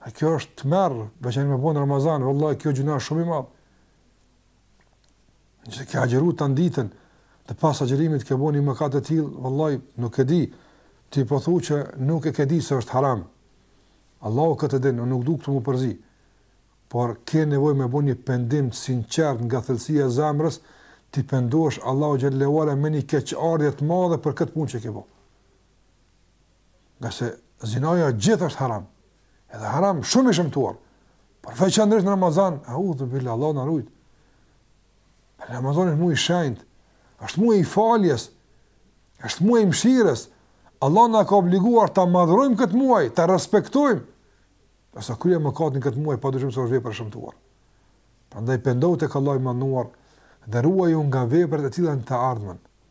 Speaker 1: A kjo është tmerr, veçan me bo n' Ramazan, vallahi kjo gjynah është shumë i madh. Nëse ke agjëru tan ditën, dhe pas agjërimit ke bo një mëkat të tillë, vallahi nuk e di, ti po thu që nuk e ke di se është haram. Allahu këtë e din, unë nuk du këtu m'u përzi, por ke nevojë me bo një pendim të sinqertë nga thellësia e zemrës, t'i pendohesh Allahut xhelle ue ala me një keqardhje t'madhe për këtë punë që ke bo. Ngase zinaja gjith është haram. Edhe haram shumë i shëmtuar. Por veçanërisht në Ramazan, eudhubilah, Allahu na rujt. Se Ramazani është muj i shenjtë, është muj i faljes, është muj i mshirës. Allahu na ka obliguar ta madhërojmë këtë muaj, ta respektojmë. Nëse kryen mëkate në këtë muaj, pa dyshim së është vepër e shëmtuar. Prandaj pendohu tek Allahu i Madhëruar, dhe ruaju nga vepra të tila në të
Speaker 4: ardhmen.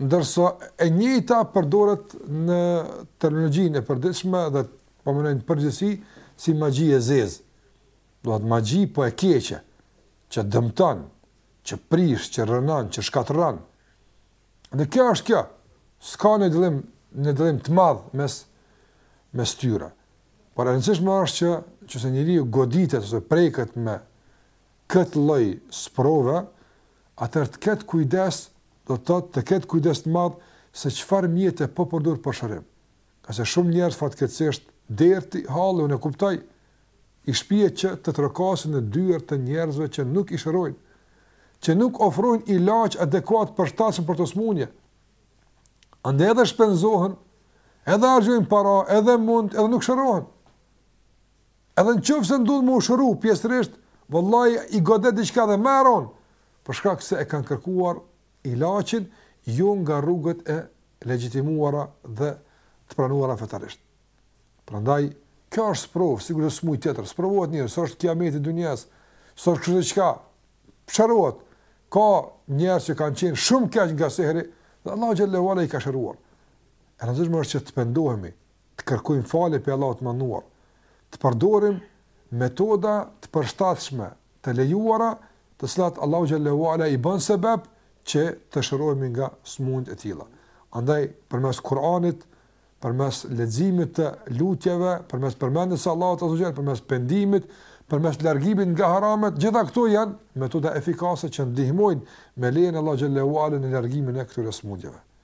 Speaker 4: Ndërsa
Speaker 1: e njëjta përdoret në terminologjinë e përditshme dhe po mendoj në përgjithësi si magji e zezë. Do të thotë magji po e keqe, që dëmton, që prish, që rrënon, që shkatërron. Dhe kjo është kjo. S'ka një dallim, një dallim të madhë mes, mes tyre. Por e rëndësishme është që, nëse njeriu goditet ose preket me këtë lloj sprove, atëherë të ketë kujdes, do të thotë të ketë kujdes të madh se çfarë mjete po përdor për shërim. Ngase shumë njerëz fatkeqësisht derti, halli unë e kuptoj i shpie që të trokasin në dyer të njerëzve që nuk i shërojnë, që nuk ofrojnë ilaç adekuat, përshtatshëm për atë sëmundje. Andaj edhe shpenzohen, edhe harxhojnë para, edhe mund, edhe nuk shërohen. Edhe në qoftë se ndodh me u shëru pjesërisht, vallahi i godet diçka dhe më e rëndë, për shkak se e kanë kërkuar ilaçin jo nga rrugët e legjitimuara dhe të pranuara fetarisht. Prandaj, kjo është sprovë, sikurse sëmundje tjetër, sprovohet njeriu, s'është kiameti i dynjasë, s'është kështu diçka, shërohet. Ka njerëz që kanë qenë shumë keq nga sihri dhe Allahu xhelle ue ala i ka shëruar. E rëndësishme është që të pendohemi, të kërkojmë falje prej Allahut të Madhëruar, të përdorim metoda të përshtatshme, të lejuara, të cilat Allahu xhelle ue ala i bën sebeb që të shërohemi nga sëmundjet e tilla. Andaj përmes Kur'anit, përmes leximit të lutjeve, përmes përmendjes së Allahut azze ue xhel, përmes pendimit, përmes largimit nga haramet, gjitha këto janë metoda efikase që ndihmojnë me lejen e Allahut xhelle ue ala në largimin e këtyre
Speaker 5: sëmundjeve.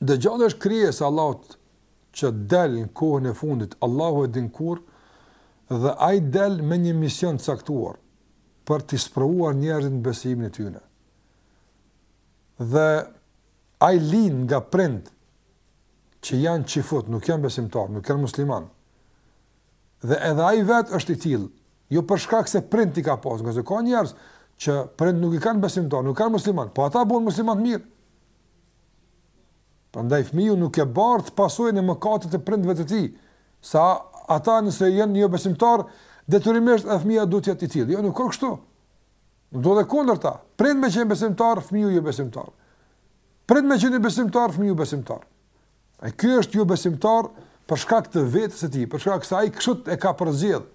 Speaker 5: Dexhali është
Speaker 1: krijesë e Allahut që del në kohën e fundit, Allahu e din kur, dhe ai del me një mision të caktuar, për të sprovuar njerëzit në besimin e tyne. Dhe ai lind nga prind, që janë çifut, nuk janë besimtar, nuk janë musliman, dhe edhe ai vetë është i tilë, Jo për shkak se prind i ka pas, ngase ka njerëz që prind nuk i kanë besimtar, nuk kanë musliman, po ata bëhen musliman të mirë. Prandaj fëmiu nuk e bart pasojën e mëkatit të prindve të tij, se ata nëse janë jo besimtar, detyrimisht edhe fëmija duhet të jetë i tillë. Jo, nuk ka kështu. Ndodh e kundërta. Prind me qenë besimtar, fëmiu jo besimtar. Prind me qenë jo besimtar, fëmiu besimtar. E ky është jo besimtar për shkak të vetes së tij, për shkak se ai kështu e ka përzgjedh.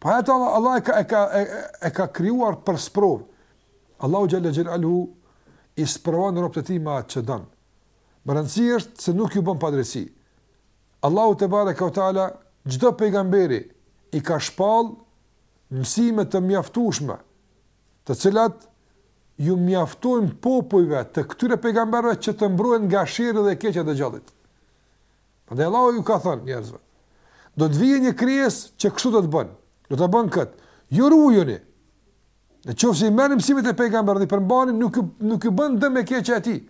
Speaker 1: Po atë Allahu, Allahu e ka e ka e, e ka krijuar për sprovë. Allahu xhel-le xhelaluhu i sprovon robët e tij me atë që don. Me rëndësi është se nuk ju bën padrejtësi. Allahu tebareke ue teala çdo pejgamberi i ka shpall mësime të mjaftueshme, të cilat Ju mjaftojnë popujve të këtyre pejgamberëve që të mbrohen nga sherri dhe e keqja e Dexhallit. Prandaj Allahu ju ka thënë njerëzve, do të vijë një krijesë që kështu do të bën. Do ta bën kët. Ju rujuni. Në qoftë se i merrni mësimet e pejgamberit dhe i përmbani nuk nuk ju bën dëm e keqja e tij.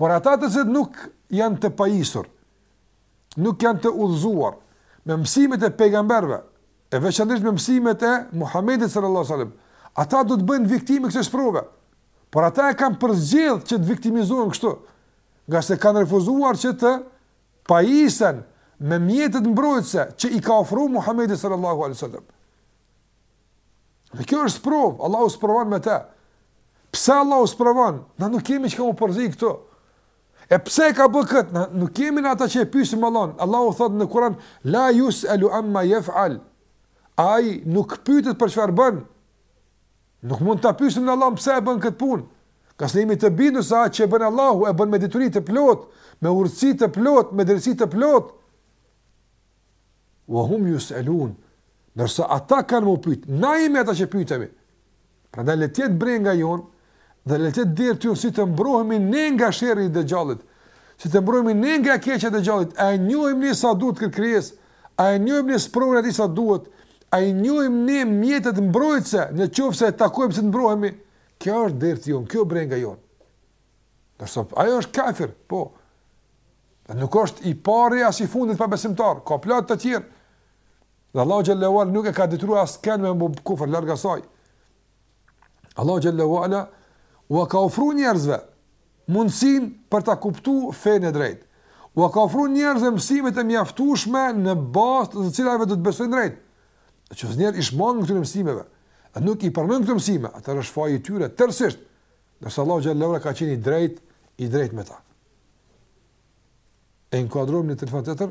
Speaker 1: Por ata të cilët nuk janë të pajisur, nuk janë të udhëzuar me mësimet e pejgamberëve, e veçanërisht me mësimet e Muhamedit sallallahu alaihi wasallam, ata do të bien viktimë e kësaj sprove. Por ata e kanë përzgjedh që të viktimizohen kështu, ngase kanë refuzuar që të pajisen me mjetet mbrojtëse që i ka ofru Muhammedi sallallahu alai sallam. Dhe kjo është sprovë, Allahu sprovon me te. Pse Allahu sprovon? Na nuk kemi çka me u përzi këtu. E pse e ka bë kët? Na nuk jemi në ata që e pyesim Allahun. Allahu thotë në Kur'an: "La yus'alu amma yef'al." Ai nuk pyetet për çfarë bën. Nuk mund ta pyesim ne Allahun pse e bën kët punë. Ngase jemi të bindur se atë që bën Allahu e bën me dituri të plot, me urtësi të plot, me drejtësi të plot. Wa hum yus'alun. Ndërsa ata kanë me u pyet, na jemi ata që pyetemi. Prandaj le të jetë brenga jonë dhe le të jetë derti si të mbrohemi ne nga sherri i Dexhallit, si të mbrohemi ne nga e keqja e Dexhallit, a e njohim ne sa duhet këtë krijesë, a e njohim ne sprovën e tij sa duhet, a i njohim ne mjetet mbrojtëse në qoftë se e takojmë si të mbrohemi, kjo është derti jonë, kjo brenga jonë. Ndërsa, ai është kafir, po, dhe nuk është i pari as i fundit pabesimtar, ka plot të tjerë, Dhe Allahu xhallahu ala nuk e ka detyruar askën me bo kufër, larg asaj. Allahu xhallahu ala u ka ofruar njerëzve mundësin për ta kuptuar fenë e drejtë. U ka ofruar njerëzve mësimet e mjaftueshme në bazë të të cilave do të besojnë drejt. Në qoftë se njerëzit u shmangen këtyre mësimeve, a nuk i pranon këto mësime, atëherë është faji i tyre tërësisht. Ndërsa Allahu xhallahu ala ka qenë i drejt, i drejt me ta. E inkuadrojmë një telefon
Speaker 4: tjetër?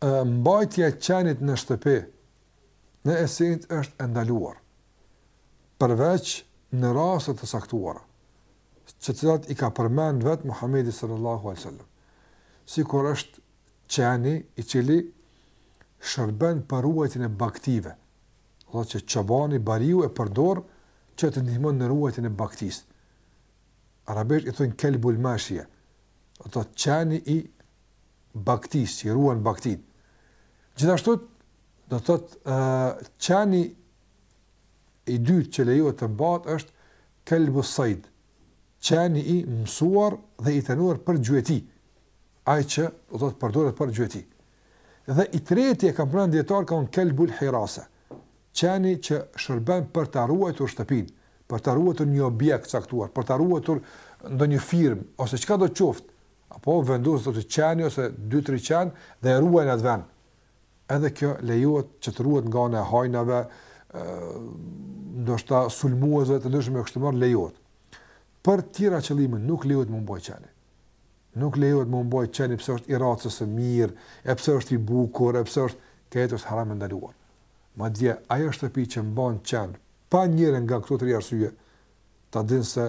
Speaker 4: Mbajtja e
Speaker 1: qenit në shtëpi në esencë është e ndaluar, përveç në raste të caktuara, të cilat i ka përmend vetë Muhamedi sallallahu alaihi wasallam, sikur është qeni i cili shërben për ruajtjen e bagëtive, do të thotë që çobani, bariu e përdor që të ndihmon në ruajtjen e bagëtisë. Arabisht i thonë kelbul mashie, do të thotë qeni i baktisë, që i ruan baktinë. Gjithashtu, do të thotë, uh, qeni i dytë që lejohet të mbahet është kelbu sajd, qeni i mësuar dhe i trajnuar për gjueti, aj që, do të thotë, përdoret për gjueti. Dhe i treti e kanë përmend dijetarët ka qenë kelbul hirase, qeni që shërben për të ruajtur shtëpinë, për të ruajtur një objekt të caktuar, për të ruajtur ndonjë firmë ose çkado qoftë, Apo vendoset do të thotë qeni ose dy tri qen dhe e ruajnë atë vend. Edhe kjo lejohet që të ruhet nga ana e hajnave, ndoshta sulmuesve të ndryshëm e kështu me radhë lejohet. Për të tjera qëllime nuk lejohet me u mbajt qeni. Nuk lejohet me u mbajt qeni pse është i racës së mirë, e pse është i bukur, e pse është kjo është haram e ndaluar. Madje ajo shtëpi që mban qen pa njërin nga këto tri arsye, ta din se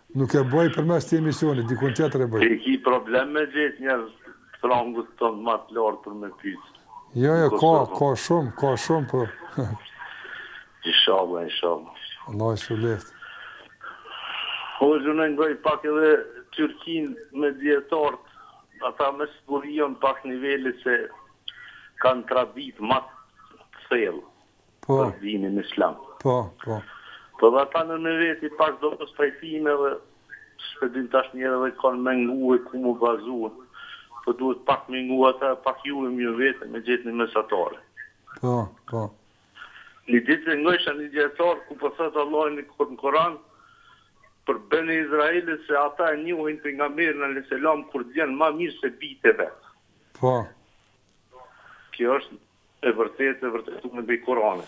Speaker 1: Nuk e bëj përmes këtij emisioni, dikun tjetër e bëj.
Speaker 6: Ti ki problem me gjet njerz të rangut tënd ma të lartë për me pyt.
Speaker 1: Jo jo ka ka shum ka shum po
Speaker 6: Ishalla ishalla.
Speaker 1: Allah e shpërbleft.
Speaker 6: Hoxhë unë ngoj pak edhe Tyrkin me dietart ata me siguri janë pak niveli se kan tradit ma të thellë.
Speaker 1: po.
Speaker 6: për dinin islam.
Speaker 1: Po, po.
Speaker 6: Po dhe ata ndër veti pak do tërheqime dhe s'e din tash njeri kënd me ngu e ku m'u bazu. Po duhet pak me ngu ata, pak ju e në vete me gjet një mesatare.
Speaker 1: Po, po.
Speaker 6: Një ditë e ngojsha një dijetar ku po thotë Allahu diku në Kuran, për beni Izraelët se ata e njohin pejgamberin alejhi selam kur vjen ma mirë se bijtë e vet.
Speaker 1: Po.
Speaker 6: Kjo është E vërtetë e vërtetuar me Kuran.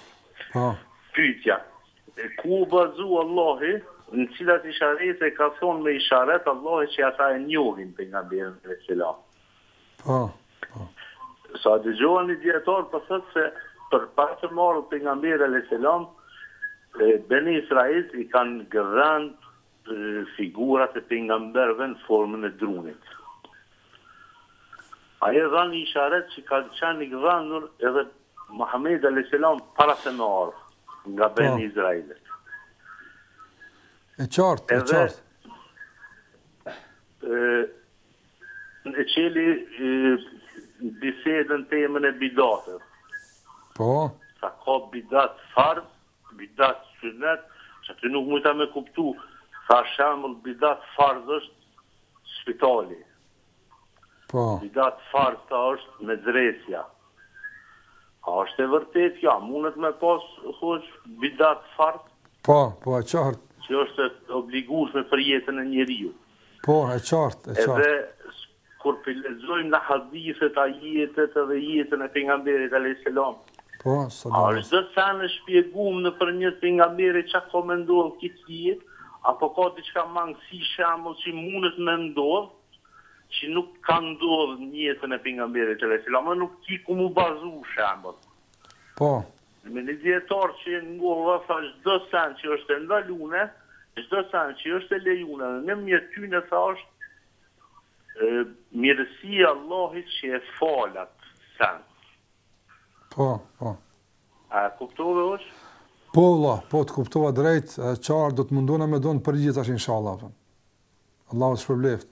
Speaker 1: Po.
Speaker 6: Pyetja, Ku u bazu Allahi, në cilat isharete ka thonë me isharet Allahi që ata e njohin pejgamberin alejhi selam?
Speaker 1: Po, po.
Speaker 6: Sa dëgjova një dijetar po thotë se për para se me ardhë pejgamberi alejhi selam, Beni Israilt i kanë gdhend figurat e pejgamberëve në formën e drunit. Ai e dha një isharet që ka qenë i gdhendur edhe Muhamedi alejhi selam para se me ardhë nga Beni Izrailit.
Speaker 1: E qartë, e qartë.
Speaker 6: Në një bisedën temën e bidateve.
Speaker 1: Po.
Speaker 6: Sa ka bidat farz, bidat sunet, që aty nuk mujta me kuptu, tha shembull bidat farz është spitali.
Speaker 1: Po.
Speaker 6: Bidat farz tha është medresja. A është e vërtetë kjo? A mundet me pas hoxh bidat farz?
Speaker 1: Po, po e qartë.
Speaker 6: Që është e obligueshme për jetën e njeriu.
Speaker 1: Po, e qartë, e qartë.
Speaker 6: Edhe Kur pe lexojmë në hadithet ajetet edhe jetën e pejgamberit alejhi selam
Speaker 1: Po
Speaker 6: a është çdo sen e shpjegum nëpërmjet pejgamberit ça ka me ndodh në kit jetë apo ka diçka mangësi shembull qi munet me ndodh qi nuk ka ndodh në jetën e pejgamberit alejhi selam edhe nuk ki ku mu bazu shembull
Speaker 1: Po
Speaker 6: me ni dijetar qi e ngova tha çdo sen qi është e ndalune çdo sen qi është e lejune dhe ndërmjet tyne tha është Mirësi i Allahit qe e fal at sen.
Speaker 1: Po, po.
Speaker 6: A kuptove hoxh?
Speaker 1: Po vëlla, po të kuptova drejt, e qartë do të mundohna me dhon përgjigje tash inshallah. Allahu të shpërbleft.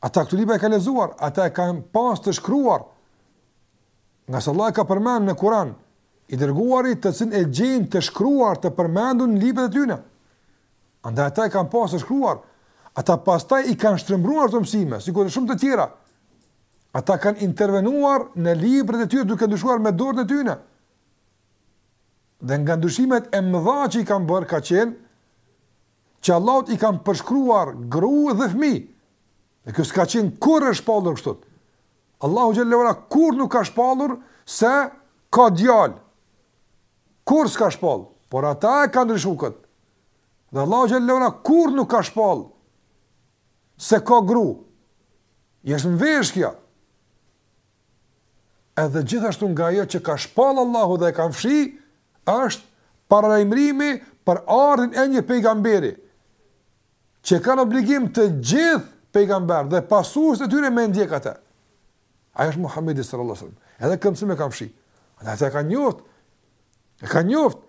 Speaker 1: Ata këto libra i kanë lexuar, ata e kanë pas të shkruar, ngase Allahu e ka përmend në Kuran, i dërguari të cilin e gjejnë të shkruar të përmendun në librat e tyne. Andaj ata e kanë pas të shkruar, ata pastaj i kanë shtrembëruar ato mësime, sikur shumë të tjera. Ata kanë intervenuar në librat e tyre duke ndryshuar me dorën e tyre. Dhe nga ndryshimet e mëdha që i kanë bërë ka qenë që Allahut i kanë përshkruar gru dhe fmi, e kjo s'ka qenë kurrë e shpallur kështu. Allahu Xhelle ve ala kurrë nuk ka shpallur se ka djal, kurrë s'ka shpall, por ata e kanë ndryshu këtë. Dhe Allahu Xhelle ve ala kurrë nuk ka shpall se ka gru, jasht vesh kjo, Edhe gjithashtu nga ajo që ka shpall Allahu dhe e kanë fshi, është paralajmërimi për ardhjen e një pejgamberi që e kanë obligim të gjithë pejgamber dhe pasuesit e tyre me e ndjek atë. Ai është Muhamedi sallallahu alaihi wasallam. Edhe këmsim e kanë fshi. Ata e kanë njoft. E kanë njoft.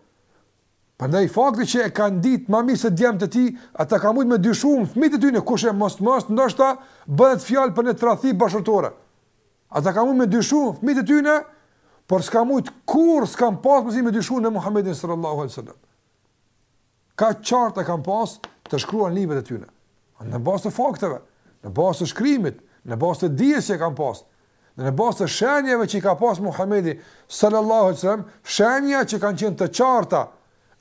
Speaker 1: Prandaj fakt që e kanë ditë ma mirë se djemtë e tij, ata kanë mujtë me dyshu në fëmijët e tyne, kushedi mos mos ndoshta bëhet fjalë për një tradhti bashkëshortore. Ata kanë mujtë me dyshu në fëmijët e tyne, por s'kanë mujtë kurrë s'kanë pas mundësi me dyshu në Muhammedin sallallahu alaihi wasallam. Kaq qartë e kanë pas të shkruan në librat e tyne. Në bazë të fakteve, në bazë të shkrimit, në bazë të dijes që e kanë pas. Dhe në bazë të shenjave që i ka pasë Muhammedi, sallallahu alejhi ve sellem, shenja që kanë qenë të qarta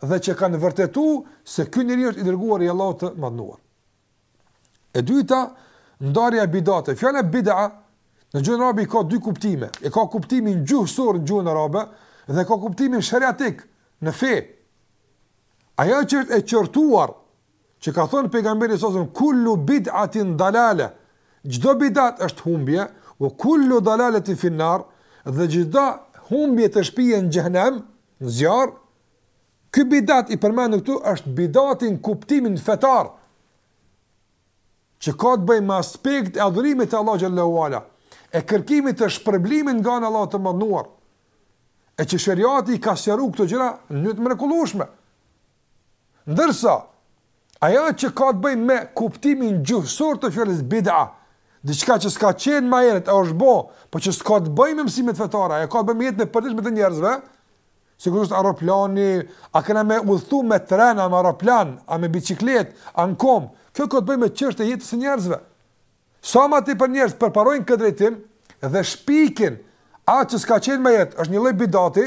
Speaker 1: dhe që kanë vërtetu se ky njeri është i dërguari i Allahut të Madhnuar. E dyta, ndarja e bidateve. Fjala bid'a në gjuhën arabe i ka dy kuptime. E ka kuptimin gjuhësor në gjuhën arabe dhe ka kuptimin shariatik në fe. Ajo që është e qortuar që ka thënë pejgamberi sa selam kullu bid'atin dalale çdo bidat është humbje ue kullu dalaletin fi nar dhe çdo humbje të shpije në xhenem në zjarr ky bidat i përmendur këtu është bidati në kuptimin fetar që ka të bëjë me aspektet e adhurimit të Allahut xhel-le ue ala e kërkimit të shpërblimit nga ana e Allahut të madhnuar e që sheriati i ka sqaru këto gjëra në mënyrë të mrekullueshme Ndërsa, ajo që ka të bëjë me kuptimin gjuhësor të fjalës bid'a, diçka që s'ka qenë më herët e është bë, por që s'ka të bëjë me mësimet fetare, ajo ka të bëjë me jetën e përditshme të njerëzve, sikur është aeroplani, a kena me udhëtu me tren, a me aeroplan, a me biçikletë, a në kom, kjo ka të bëjë me çështje të jetës së njerëzve. Sa më tepër njerëzit përparojnë në këtë drejtim dhe shpikin atë që s'ka qenë më herët, është një lloj bidati,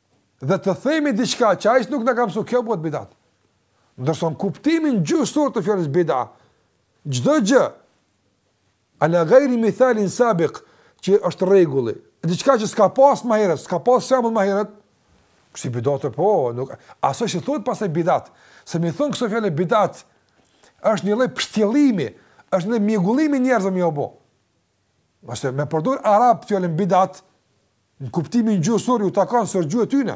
Speaker 1: dhe të themi diçka që ai nuk na ka mësuar, kjo bëhet bidat. Ndërsa në kuptimin gjuhësor të fjalës bida, çdo gjë ala ghairi mithalin sabiq që është rregulli, diçka që s'ka pas më herët, s'ka pas shembull më herët, si bidat e po, nuk asoj që thotë pas e bidat, se më thon këso fjalë bidat është një lloj pështjellimi, është një lloj mjegullimi njerëzve më apo. Ose me përdor arabët fjalën bidat, në kuptimin gjuhësor ju takon se o gjuhë e tyne.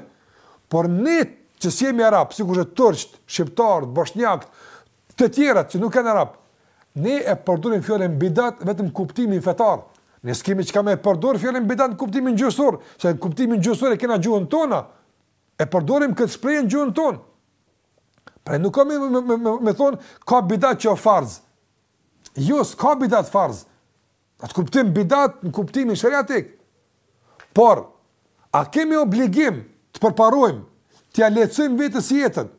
Speaker 1: Por ne që s'jemi arab, sikur që turqit, shqiptarët, boshnjakët, të tjerët që nuk janë arab, ne e përdorim fjalën bidat vetëm në kuptimin fetar. Ne s'kemi çka me e përdor fjalën bidat në kuptimin gjuhësor, se në kuptimin gjuhësor e kena gjuhën tonë, e përdorim këtë shprehje në gjuhën tonë. Pra nuk ka me, me, me, me thonë, ka bidat që o farz, Jo, s'ka bidat farz. Atë kuptim bidat në kuptimin sheriatik. Por, a kemi obligim të përparojmë, t'ia lehtësojmë vetes jetën,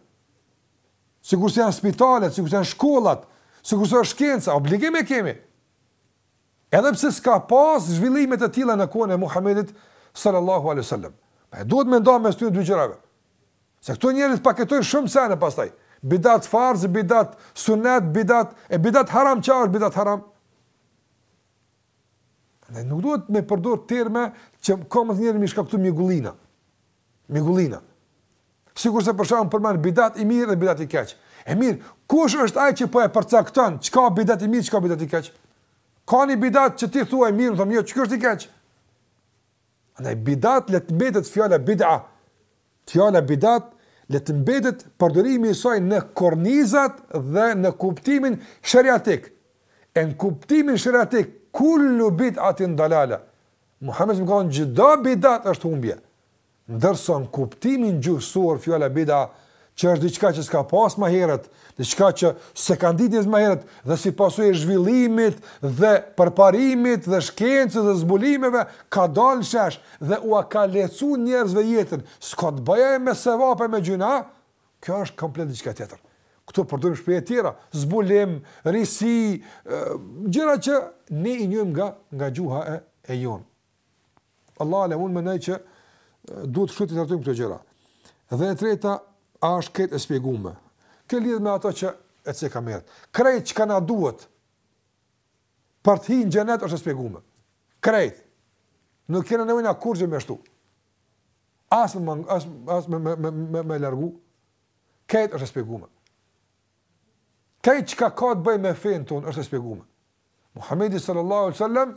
Speaker 1: sikurse janë spitalet, sikurse janë shkollat, sikurse është shkenca, obligim e kemi. Edhe pse s'ka pas zhvillime të tilla në kohën e Muhammedit sallallahu alaihi wasallam. Pra duhet me nda mes këtyre dy gjërave. Se këtu njerëzit paketojnë shumë sene pastaj. Bidat farz, bidat sunet, bidat, e bidat haram, ça është bidat haram? Dhe nuk duhet me përdor terme që ka mundësi me shkaktu mjegullina. Mjegullina. Sikurse për shembull përmend bidat i mirë dhe bidat i keq. E mirë, kush është ai që po e përcakton, çka bidat i mirë, çka bidat i keq? Ka një bidat që ti thua i mirë, ne themi jo, që ky është i keq? Andaj bidat le të mbetet fjala bid'a. Fjala bidat le të mbetet përdorimi i saj në kornizat dhe në kuptimin sheriatik. E në kuptimin sheriatik kullu bid'atin dalala. Muhamedi na ka thënë çdo bidat është humbje. Ndërsa në kuptimin gjuhësor fjala bid'a që është diçka që s'ka pas më herët, diçka që s'e kanë ditë njerëzit më herët dhe si pasojë e zhvillimit dhe përparimit dhe shkencës dhe zbulimeve ka dalë shesh dhe ua ka lehtësu njerëzve jetën, s'ka të bëjë me sevap e me gjynah, kjo është komplet diçka tjetër. Këtu përdorim shprehje tjera, zbulim, risi, gjëra që ne i njohim nga, nga gjuha e, e jonë. Allahu alem, unë mendoj që duhet kështu të trajtojmë këto gjëra. Dhe e treta, a është krejt e spjegume? Kjo lidhet me ato që i ceka më herët. Krejt çka na duhet, për të hi në xhenet është e spjegume. Krejt. Nuk kena nevojë na kurgjë me shtu. As me, as, as me, me, me, me, me largu. Krejt është e spjegume. Krejt çka ka të bëjë me fenë tonë është e spjegume. Muhammedi sallallahu sallam,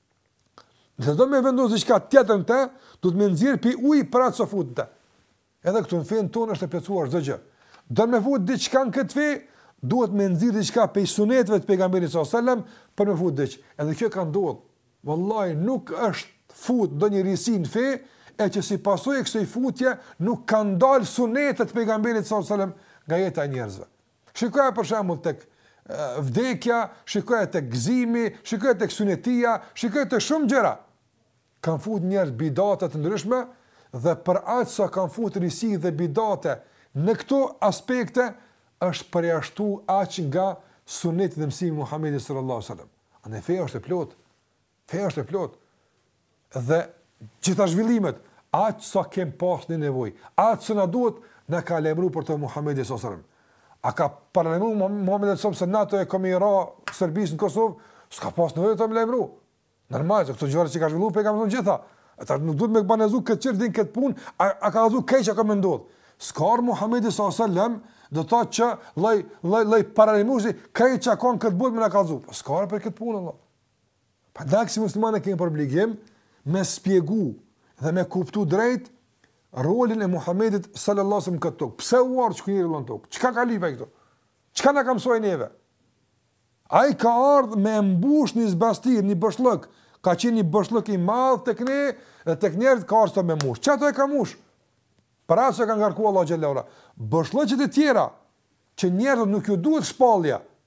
Speaker 1: Nëse do me vendosë diçka tjetër në te, duhet me nxjerrë pi ujit për atë sa fut në te. Edhe këtu në fenë tonë është e plotësuar çdo gjë. Do me futë diçka në këtë fe, duhet me nxjerrë diçka pej suneteve të pejgamberit s.a.s. për me futë diç. Edhe kjo ka ndodhë. Vallahi, nuk është futë ndonjë risi në fe, e që si pasojë e kësaj futje, nuk kanë dalë sunetet e pejgamberit s.a.s. nga jeta e njerëzve. Shikoje për shembull tek vdekja, shikoje tek gëzimi, shikoje tek sunetia, shikoje te shumë gjëra. Kanë fut njerëz bidate të ndryshme dhe për aq sa kanë fut risi dhe bidate në këto aspekte është përjashtu aq nga suneti dhe mësimi i Muhamedit sallallahu alaihi wasallam. Andaj feja është e plotë. Feja është e plotë. Dhe gjitha zhvillimet, aq sa kem pas ne nevoj, aq sa na duhet, na ka lajmëruar për të Muhamedi sallallahu alajhi wasallam. A ka paralajmëruar Muhamedi sallallahu alajhi wasallam se NATO ka me i ra Serbisë në Kosovë? S'ka pas nevojë të na lajmëru. Normal, se këto gjëra që ka zhvilluar pejgamberi gjitha. Ata nuk duhet me banalizu këtë çështjen këtë punë, a, a ka kallzu krejt çka po ndodh. S'ka ardh Muhamedi sallallahu alajhi wasallam do të thotë që lloj lloj lloj paralajmëruesi krejt çka ka në këtë botë me na kallzu. Po s'ka ardh për këtë punë Allah. Pra duke si muslimanë kemi për obligim me spjegu dhe me kuptu drejt rolin e Muhammedit sallallasëm në këtë tokë. Pse u ardh qeky njeri në tokë? Çka ka lyp ai këtu? Çka na ka mësu neve? Ai ka ardhë me mbush një zbrazëti, një boshllëk, ka qenë një boshllëk i madhë tek ne, dhe tek njerëzt ka ardhë ta mush. Qatë e ka mush? Për atë që e ka ngarku Allahu xhelle ve ala. Boshllëqet e tjera, që njerëzit nuk ju duhet shpallja,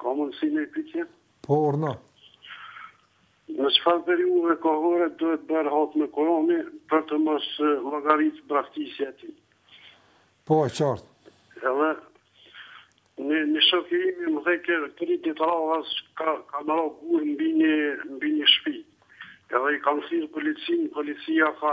Speaker 1: Ka
Speaker 7: mundësi naj pytje?
Speaker 1: Po urna.
Speaker 7: Në çfarë periudhe kohore duhet bërë hatme Kurani për të mos u llogaritë braktisja e tij?
Speaker 1: Po e qartë.
Speaker 7: Edhe një një shoku im m'dha këtë, tri ditë radhash ka ka ra gurë mbi një mbi një shpi edhe i kanë thirr policinë policia ka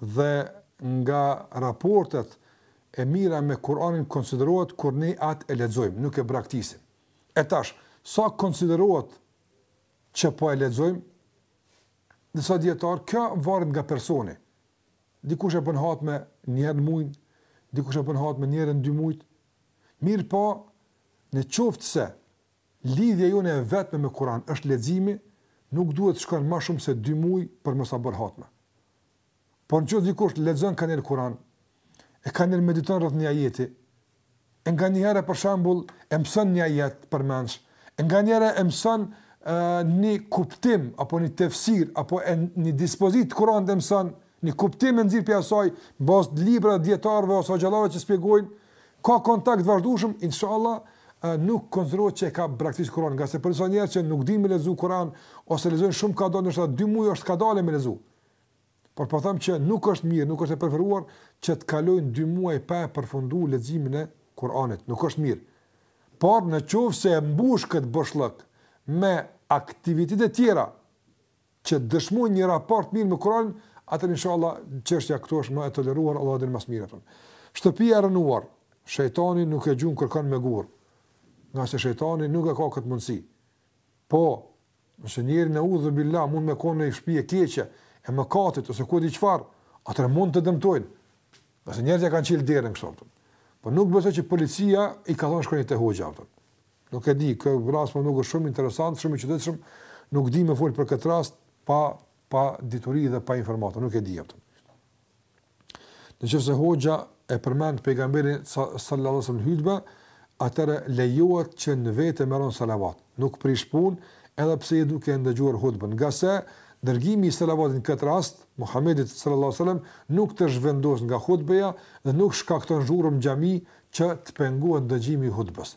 Speaker 7: dhe nga
Speaker 1: raportet e mira me Kur'anin konsiderohet kur ne atë e lexojmë, nuk e braktisim. E tash, sa konsiderohet që po e lexojmë? Disa dietar kjo varet nga personi. Dikush e bën hatme një herë në muj, dikush e bën hatme një herë në dy muaj. Mirpo, në qoftë se Lidhja jonë e vetme me Kuran është leximi, nuk duhet të shkon më shumë se dy muaj për me e bërë hatme. Por në qoftë dikush lexon kaniher Kuran, e kaniher mediton rreth një ajeti, e nganjëherë për shembull e mëson një ajet përmendsh, e nganjëherë e mëson një kuptim apo një tefsir apo e një dispozit të Kuranit e mëson, një kuptim e nxirr prej asaj, bazë të librave të dietarëve hoxhallarëve që shpjegojnë, Ka kontakt të vazhdueshëm, inshallah, nuk konsiderohet që e ka braktis Kur'anin, ngase për disa njerëz që nuk dinë me lexu Kur'an ose lexojnë shumë kadalë ndoshta dy muaj është kadalë me lexu. Por po them që nuk është mirë, nuk është e preferuar që të kalojnë dy muaj pa e përfunduar leximin e Kur'anit, nuk është mirë. Por në qoftë se e mbush këtë boshllëk me aktivitete të tjera, që dëshmojnë një raport mirë me Kur'anin, atëherë inshallah çështja këtu është më e toleruar, Allahu e din më së miri. Shtëpia e rrënuar, shejtani nuk e gjun kërkan me gurë, ngase shejtani nuk e ka këtë mundësi. Po, nëse njeri, neudhubillah, mund me konë ni shpi e keqe, e mëkatit, ose ku di çfar, atër mund të dëmtojnë, ngase ia kanë çilë derën kështu, po nuk besoj që policia ju ka thonë shkoni te hoxha, Nuk e di, ky rast më duket shumë interesant, shumë i çuditshëm, nuk di me fol për këtë rast pa pa dituri dhe pa informata, nuk e di atë. Në qëfë se hoxha e përmend pejgamberin sallallahu sallam n'hutbe, atëherë lejohet që në vete me ra në salavat. Nuk prish punë, edhe pse je duke e ndëgjuar hutben. Ngase, dërgimi i salavatit në këtë rast, Muhammedit sallallahu sallam, nuk të zhvendos nga hutbeja dhe nuk shkakton zhurmë në xhami që të pengohet dëgjimi i hutbes.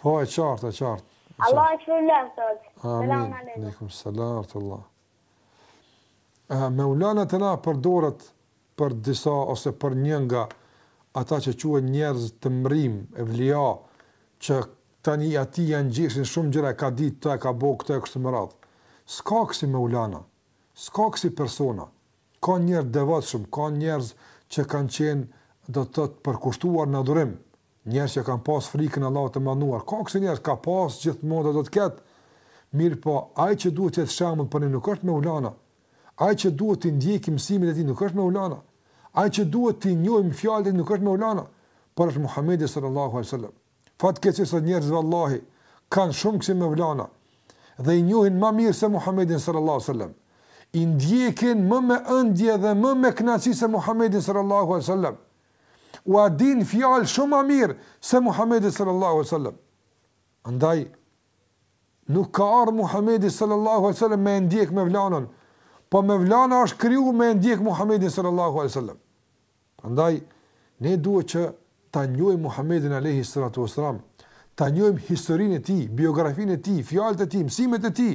Speaker 8: Po
Speaker 1: e qartë, e qartë.
Speaker 8: Allah e shpërbleftë.
Speaker 1: Amin. Alejkum selam rahmetullah. Eh, mevlana te na përdoret për disa ose për një nga ata që quhen njerëz të mbrrim, evlia, që tani atij ia ngjeshin shumë gjëra, e ka ditë këto, e ka bo, këtë e kështu me radhë. S'ka kësi mevlana, s'ka kësi persona, ka njerëz t'devotshëm, ka njerëz që kanë qenë do të thotë të përkushtuar në adhurim, Njerëz që kanë pas frikën e Allahut të Madhëruar, ka kësi njerëz, ka pas gjithmonë dhe do të ketë, mirëpo, ai që duhet të jetë shembull për ne nuk është Mevlana, ai që duhet të ndjekim mësimet e tij nuk është Mevlana, ai që duhet të njohim fjalët e tij nuk është Mevlana, por është Muhamedi sallallahu alaihi wasallam. Fatkeqësisht sot njerëz vallahi kanë shumë kësi Mevlana dhe i njohin më mirë se Muhamedin sallallahu alaihi wasallam. I ndjekin më me ëndje dhe më me kënaqësi se Muhamedin sallallahu alaihi wasallam. ua dinë fjalët shumë ma mirë se Muhamedit sallallahu alejhi ve sellem. Andaj nuk ka ardhur Muhamedi sallallahu alejhi ve sellem me e ndjek Mevlanën, po Mevlana është kriju me e ndjek Muhamedin sallallahu alejhi ve sellem. Andaj ne duhet që ta njohim Muhamedin alejhi salatu ve selam, ta njohim historinë e tij, biografinë e tij, fjalët e tij, mësimet e tij,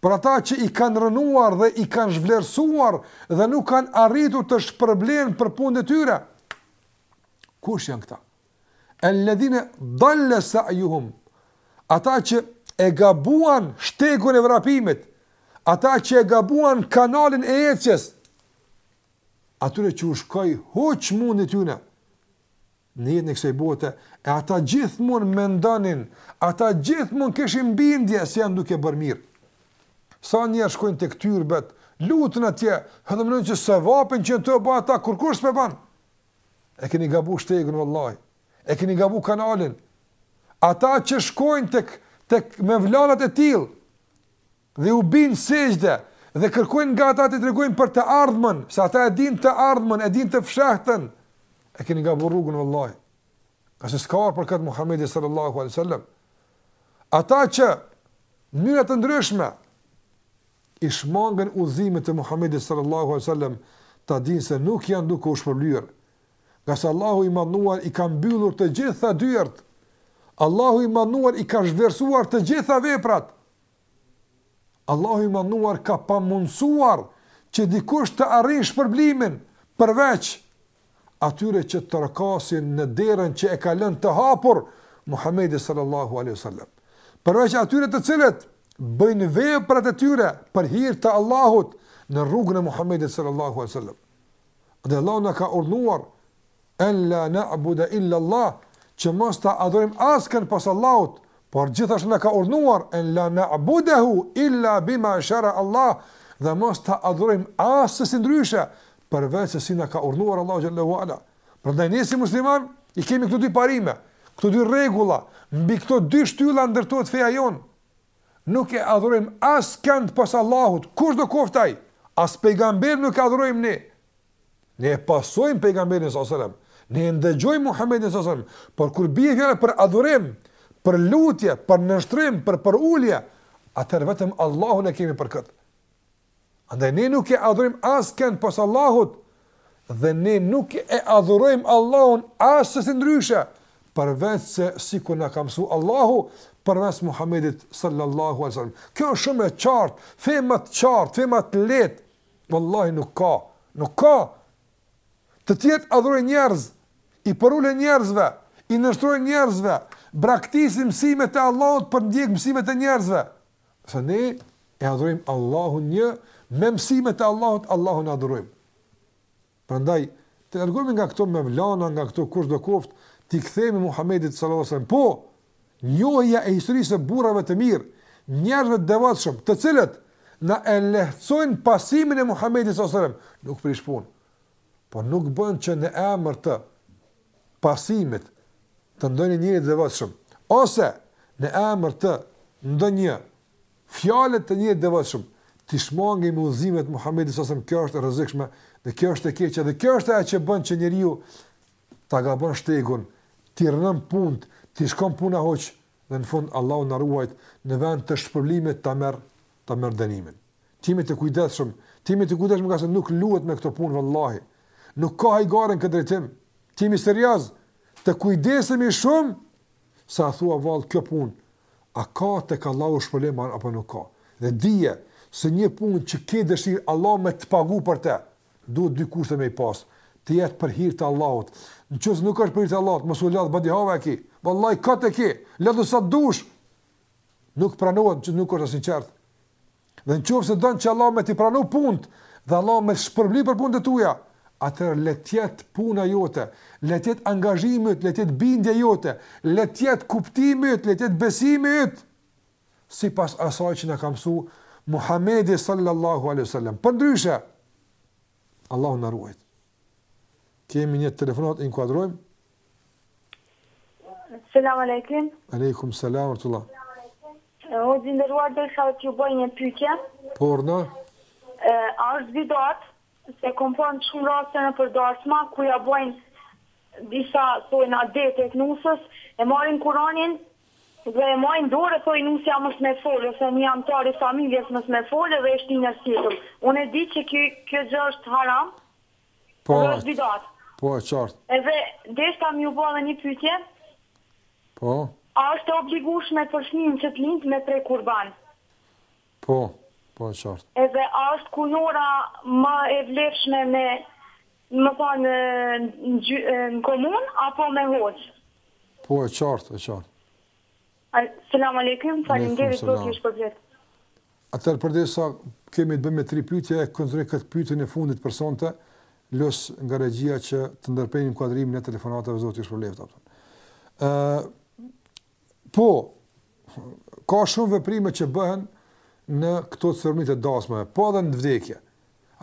Speaker 1: Për ata që i kanë rënuar dhe i kanë zhvlerësuar dhe nuk kanë arritur të shpërblehen për punët e tyre. Kush janë këta? Eledhine dalle sa'juhum. Ata që e gabuan shtegun e vrapimit. Ata që e gabuan kanalin e ecjes. Atyre që u shkoi huq mundi i tyne. në jetën e kësaj bote, e ata gjithmonë mendonin, ata gjithmonë kishin bindje se janë duke bërë mirë. Sa njerëz shkojnë tek tyrbet, luten atje, edhe menojnë që sevapin që janë tu e ba ata, kurkush s'p'e ban. E keni gabu shtegun, vallahi, e keni gabu kanalin. Ata që shkojnë te, tek mevlanat e tillë, Dhe u binë në sexhde, dhe kërkojnë nga ata t'i tregojnë për të ardhmen, se ata e dinë të ardhmen, e dinë të fshehtën. E keni gabuar rrugën vallahi. Nga se s'ka rrugë për këtë Muhamedit sallallahu alaihi wasallam. Ata që në mënyra të ndryshme i shmangën udhëzimit të Muhamedit sallallahu alaihi wasallam, ta dinë se nuk janë duke u shpërblyer. Nga se Allahu i madhëruar i ka mbyllur të gjitha dyert. Allahu i madhëruar i ka zhvlerësuar të gjitha veprat. Allahu i Madhëruar ka pamundësuar që dikush të arrijë shpërblimin, përveç atyre që trokasin në derën që e ka lënë të hapur Muhamedi sallallahu alaihi wasallam, përveç atyre të cilët bëjnë veprat e tyre për hir të Allahut në rrugën e Muhamedit sallallahu alaihi wasallam. Dhe Allahu na ka urdhëruar En la na'buda illa Allah, që mos ta adhurojmë askënd pos Allahut, por gjithashtu na ka urdhëruar en la na'budahu illa bima shara'a Allah, dhe mos ta adhurojmë assesi ndryshe, përveç se si na ka urdhëruar Allahu xhel-le ue ala. Prandaj ne si musliman i kemi këto dy parime, këto dy rregulla, mbi këto dy shtylla ndërtohet feja jonë. Nuk e adhurojmë askënd pos Allahut, kushdo koftë ai? As pejgamberin nuk e adhurojmë ne. Ne e pasojmë pejgamberin sallallahu alajhi wasallam, ne e ndëgjojmë Muhamedin sallallahu alajhi wasallam, por kur bie fjala për adhurim, për lutje, për nënshtrim, për përulje, atëherë vetëm Allahun e kemi për këtë. Andaj ne nuk e adhurojmë askënd pos Allahut dhe ne nuk e adhurojmë Allahun assesi ndryshe, përveç se sikur na ka mësuar Allahu përmes Muhamedit sallallahu alajhi wasallam. Kjo është shumë e qartë, fe ma të qartë, fe ma të lehtë Wallahi nuk ka, nuk ka! Të tjerët adhurojnë njerëz, i përulen njerëzve, i nënshtrohen njerëzve, braktisin mësimet e Allahut për të ndjek mësimet e njerëzve. Se ne e adhurojmë Allahun një me mësimet e Allahut, Allahun e adhurojmë. Prandaj, të largohemi nga këto mevlana, nga këto kushdo koftë, t'i kthehemi Muhamedit sallallahu alejhi wasallam. Po, njohja e historisë së burrave të mirë, njerëzve të devotshëm, të cilët na e lehtësojnë pasimin e Muhamedit sallallahu alejhi wasallam, nuk prish punë. Po nuk bën që në emër të pasimit të ndonjë njeri të devotshëm ose në emër të ndonjë fjale të njeri të devotshëm, t'i shmangemi udhëzimit të Muhamedit sallallahu alejhi wasallam, kjo është e rrezikshme dhe kjo është e keqe dhe kjo është ajo që bën që njeriu ta gabon shtegun, t'i rrënon punët, t'i shkon puna huq dhe në fund Allahu na ruajt në vend të shpërblimit ta merr ta merr dënimin. Të jemi të kujdesshëm, të jemi të kujdesshëm nga se nuk luhet me këto punë vallahi. Nuk ka hajgare në këtë drejtim. Të jemi serioz, të kujdesemi shumë se a thua vallë kjo punë, a ka tek Allahu shpërblim apo nuk ka. Dhe dije se një punë që ke dëshirë Allahu me të pagu për te, duhet dy kushte me i pas, të jetë për hir të Allahut. Nëse nuk është për hir të Allahut, mos u lodh badihava e ke. Vallahi kot e ke, lodhu sa t'dush. Nuk pranohet që nuk është as i qartë. Dhe në qofë se don që Allahu me t'i pranu punët, dhe Allahu me shpërbly për punët e tuja, atëherë le të jetë puna jote, le të jetë angazhimi yt, le të jetë bindja jote, le të jetë kuptimi yt, le të jetë besimi yt, sipas asaj që na ka mësu, Muhammedi sallallahu alaihi sallam. Përndryshe, Allahu na ruajt. Kemi një telefonatë, e inkuadrojmë.
Speaker 8: Selam aleikum.
Speaker 1: Aleikum, selam ve
Speaker 8: rahmetullah. Hoxhë i nderuar, desha të ju bëj një pytje.
Speaker 1: Po, urdhëro?
Speaker 8: A është bidat, se kom pa në shumë raste nëpër darsma, ku ja bëjnë disa, thojnë adetet e nuses, e marrin kuranin, Dhe e majnë në dorë e thojnë nusja mos me folë ose një anëtar i familjes mos me folë dhe e shtinë nër sjetull. Unë e di që kjo kjo gjë është haram
Speaker 1: Po
Speaker 8: dhe është bidat.
Speaker 1: Po e qartë.
Speaker 8: Edhe deshta me ju bo edhe një pyetje,
Speaker 1: Po.
Speaker 8: a është e obligueshme për fëmijën që të lindë me pre kurban?
Speaker 1: Po, po e qartë.
Speaker 8: Edhe a është kunora më e vlefshme me, do me thonë, në komunë apo me hoxhë?
Speaker 1: Po e qartë, e qartë.
Speaker 8: Selam alejkum, faleminderit Zoti ju shpërbleftë.
Speaker 1: Atëherë përderisa kemi të bëjmë me tri pyetje, e konsideroj këtë pyetjen e fundit për sonte, lus nga regjia që të ndërpresin inkuadrimin e telefonatave Zoti ju shpërbleftë. Ë Po, ka shumë veprime që bëhen në këto ceremonitë e dasmave, po edhe në vdekje.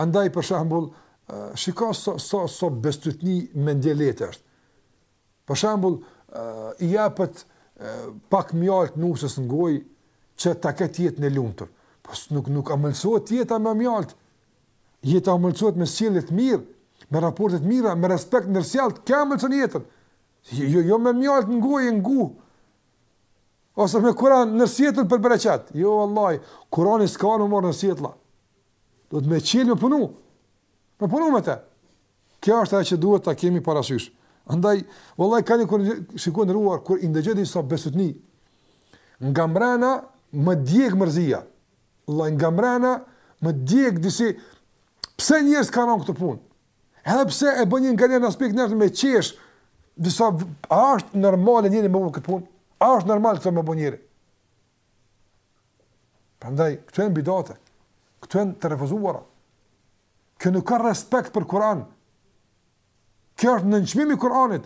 Speaker 1: Andaj, për shambull, shiko sa, sa, sa bestytni mendjelehtë është. Për shambull, i epet pak mjaltë nuses në gojë që ta ketë jetën e lumtur. Po nuk, nuk amëlsohet jeta me mjaltë. Jeta amëlsohet me sjellje të mirë, me raporte të mira, me respekt të ndërsjellë, kjo amëlson jetën. Jo, jo, jo me mjaltë në gojë, në gojë. Ose me kuran nër sjetull për bereqet. Jo, vallahi, kurani s'ka nevojë nër sjetulla. Do me e çilë me punu. Me punu me te. Kjo është ajo që duhet ta kemi parasysh. Andaj, vallahi, nganjëherë shikues të nderuar, kur i ndëgjoj disa bestytni. Nga mrena, më djeg mërzia. Vallahi, nga mrena, më djeg disi... Pse njerëzit bojnë këtë punë? Edhe pse e bon nganjëherë në një aspekt njerin me qesh, disa, a është normale njeri me bo këtë punë? A është normal këto me bo njeri? Prandaj, këto janë bidate, këto janë të refuzuara. Kjo nuk ka respekt për Kur'an. Kjo është nënçmim i Kur'anit.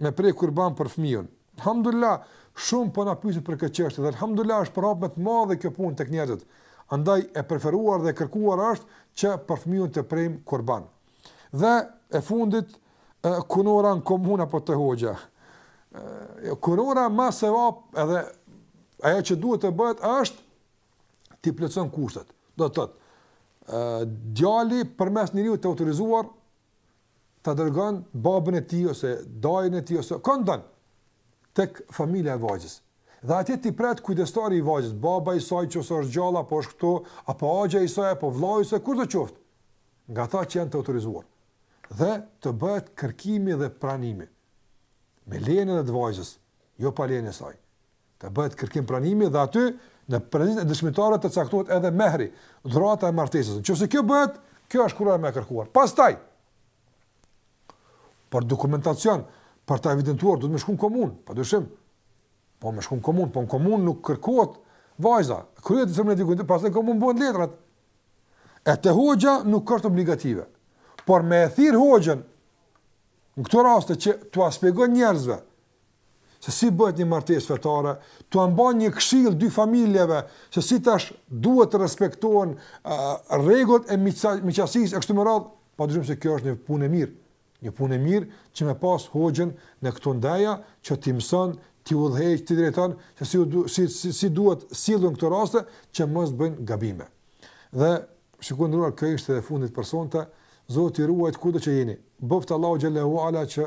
Speaker 1: me prej kurban për fëmijën. Alhamdulillah, shumë po na pyesin për këtë çështje. Alhamdulillah është përhap me të madhe kjo punë tek njerëzit. Andaj e preferuar dhe e kërkuar është që për fëmijën të prejmë kurban. Dhe e fundit kunora në komunë apo te hoxha. Jo, kunora më së vap edhe ajo që duhet të bëhet është t'i plotëson kushtet. Do të thotë, ë djali përmes njeriut autorizuar ta dërgon babën e tij ose dajën e tij ose kënd don tek familja e vajzës. Dhe atje t'i pret kujdestari i vajzës, baba i saj nëse është gjallë apo është këtu, apo axha i saj apo vllau i saj kushdo qoftë. Nga ata që janë të autorizuar. Dhe të bëhet kërkimi dhe pranimi me lejen edhe të vajzës, jo pa lejen e saj. Të bëhet kërkim pranimi dhe aty në prezencën e dëshmitarëve të caktohet edhe mehri, dhurata e martesës. Nëse kjo bëhet, kjo është kunora më e kërkuar. Pastaj për dokumentacion, për ta evidentuar duhet me shku n'komun, padyshim. Po me shku n'komun, po në komun nuk kërkohet vajza. Kryhet disa mënyrë diku, pastaj komun bën letrat. E te hoxha nuk është obligative. Por me e thirr hoxhën në këtë rast që t'ua shpjegoj njerëzve se si bëhet një martesë fetare, t'ua mban një këshillë dy familjeve se si tash duhet të respektohen rregullat e miqësisë e kështu me radhë, padyshim se kjo është një punë e mirë, një punë e mirë që me pas hoxhën në këto ndeja që t'i mëson, t'i udhëheq, t'i drejton se si du, si, si, si duhet sillur në këto raste që mos bëjnë gabime. Dhe shikues nderuar kjo ishte e fundit për sonte. Zoti ju ruajt kudo që jeni. Bëftë Allahu xhele ue ala që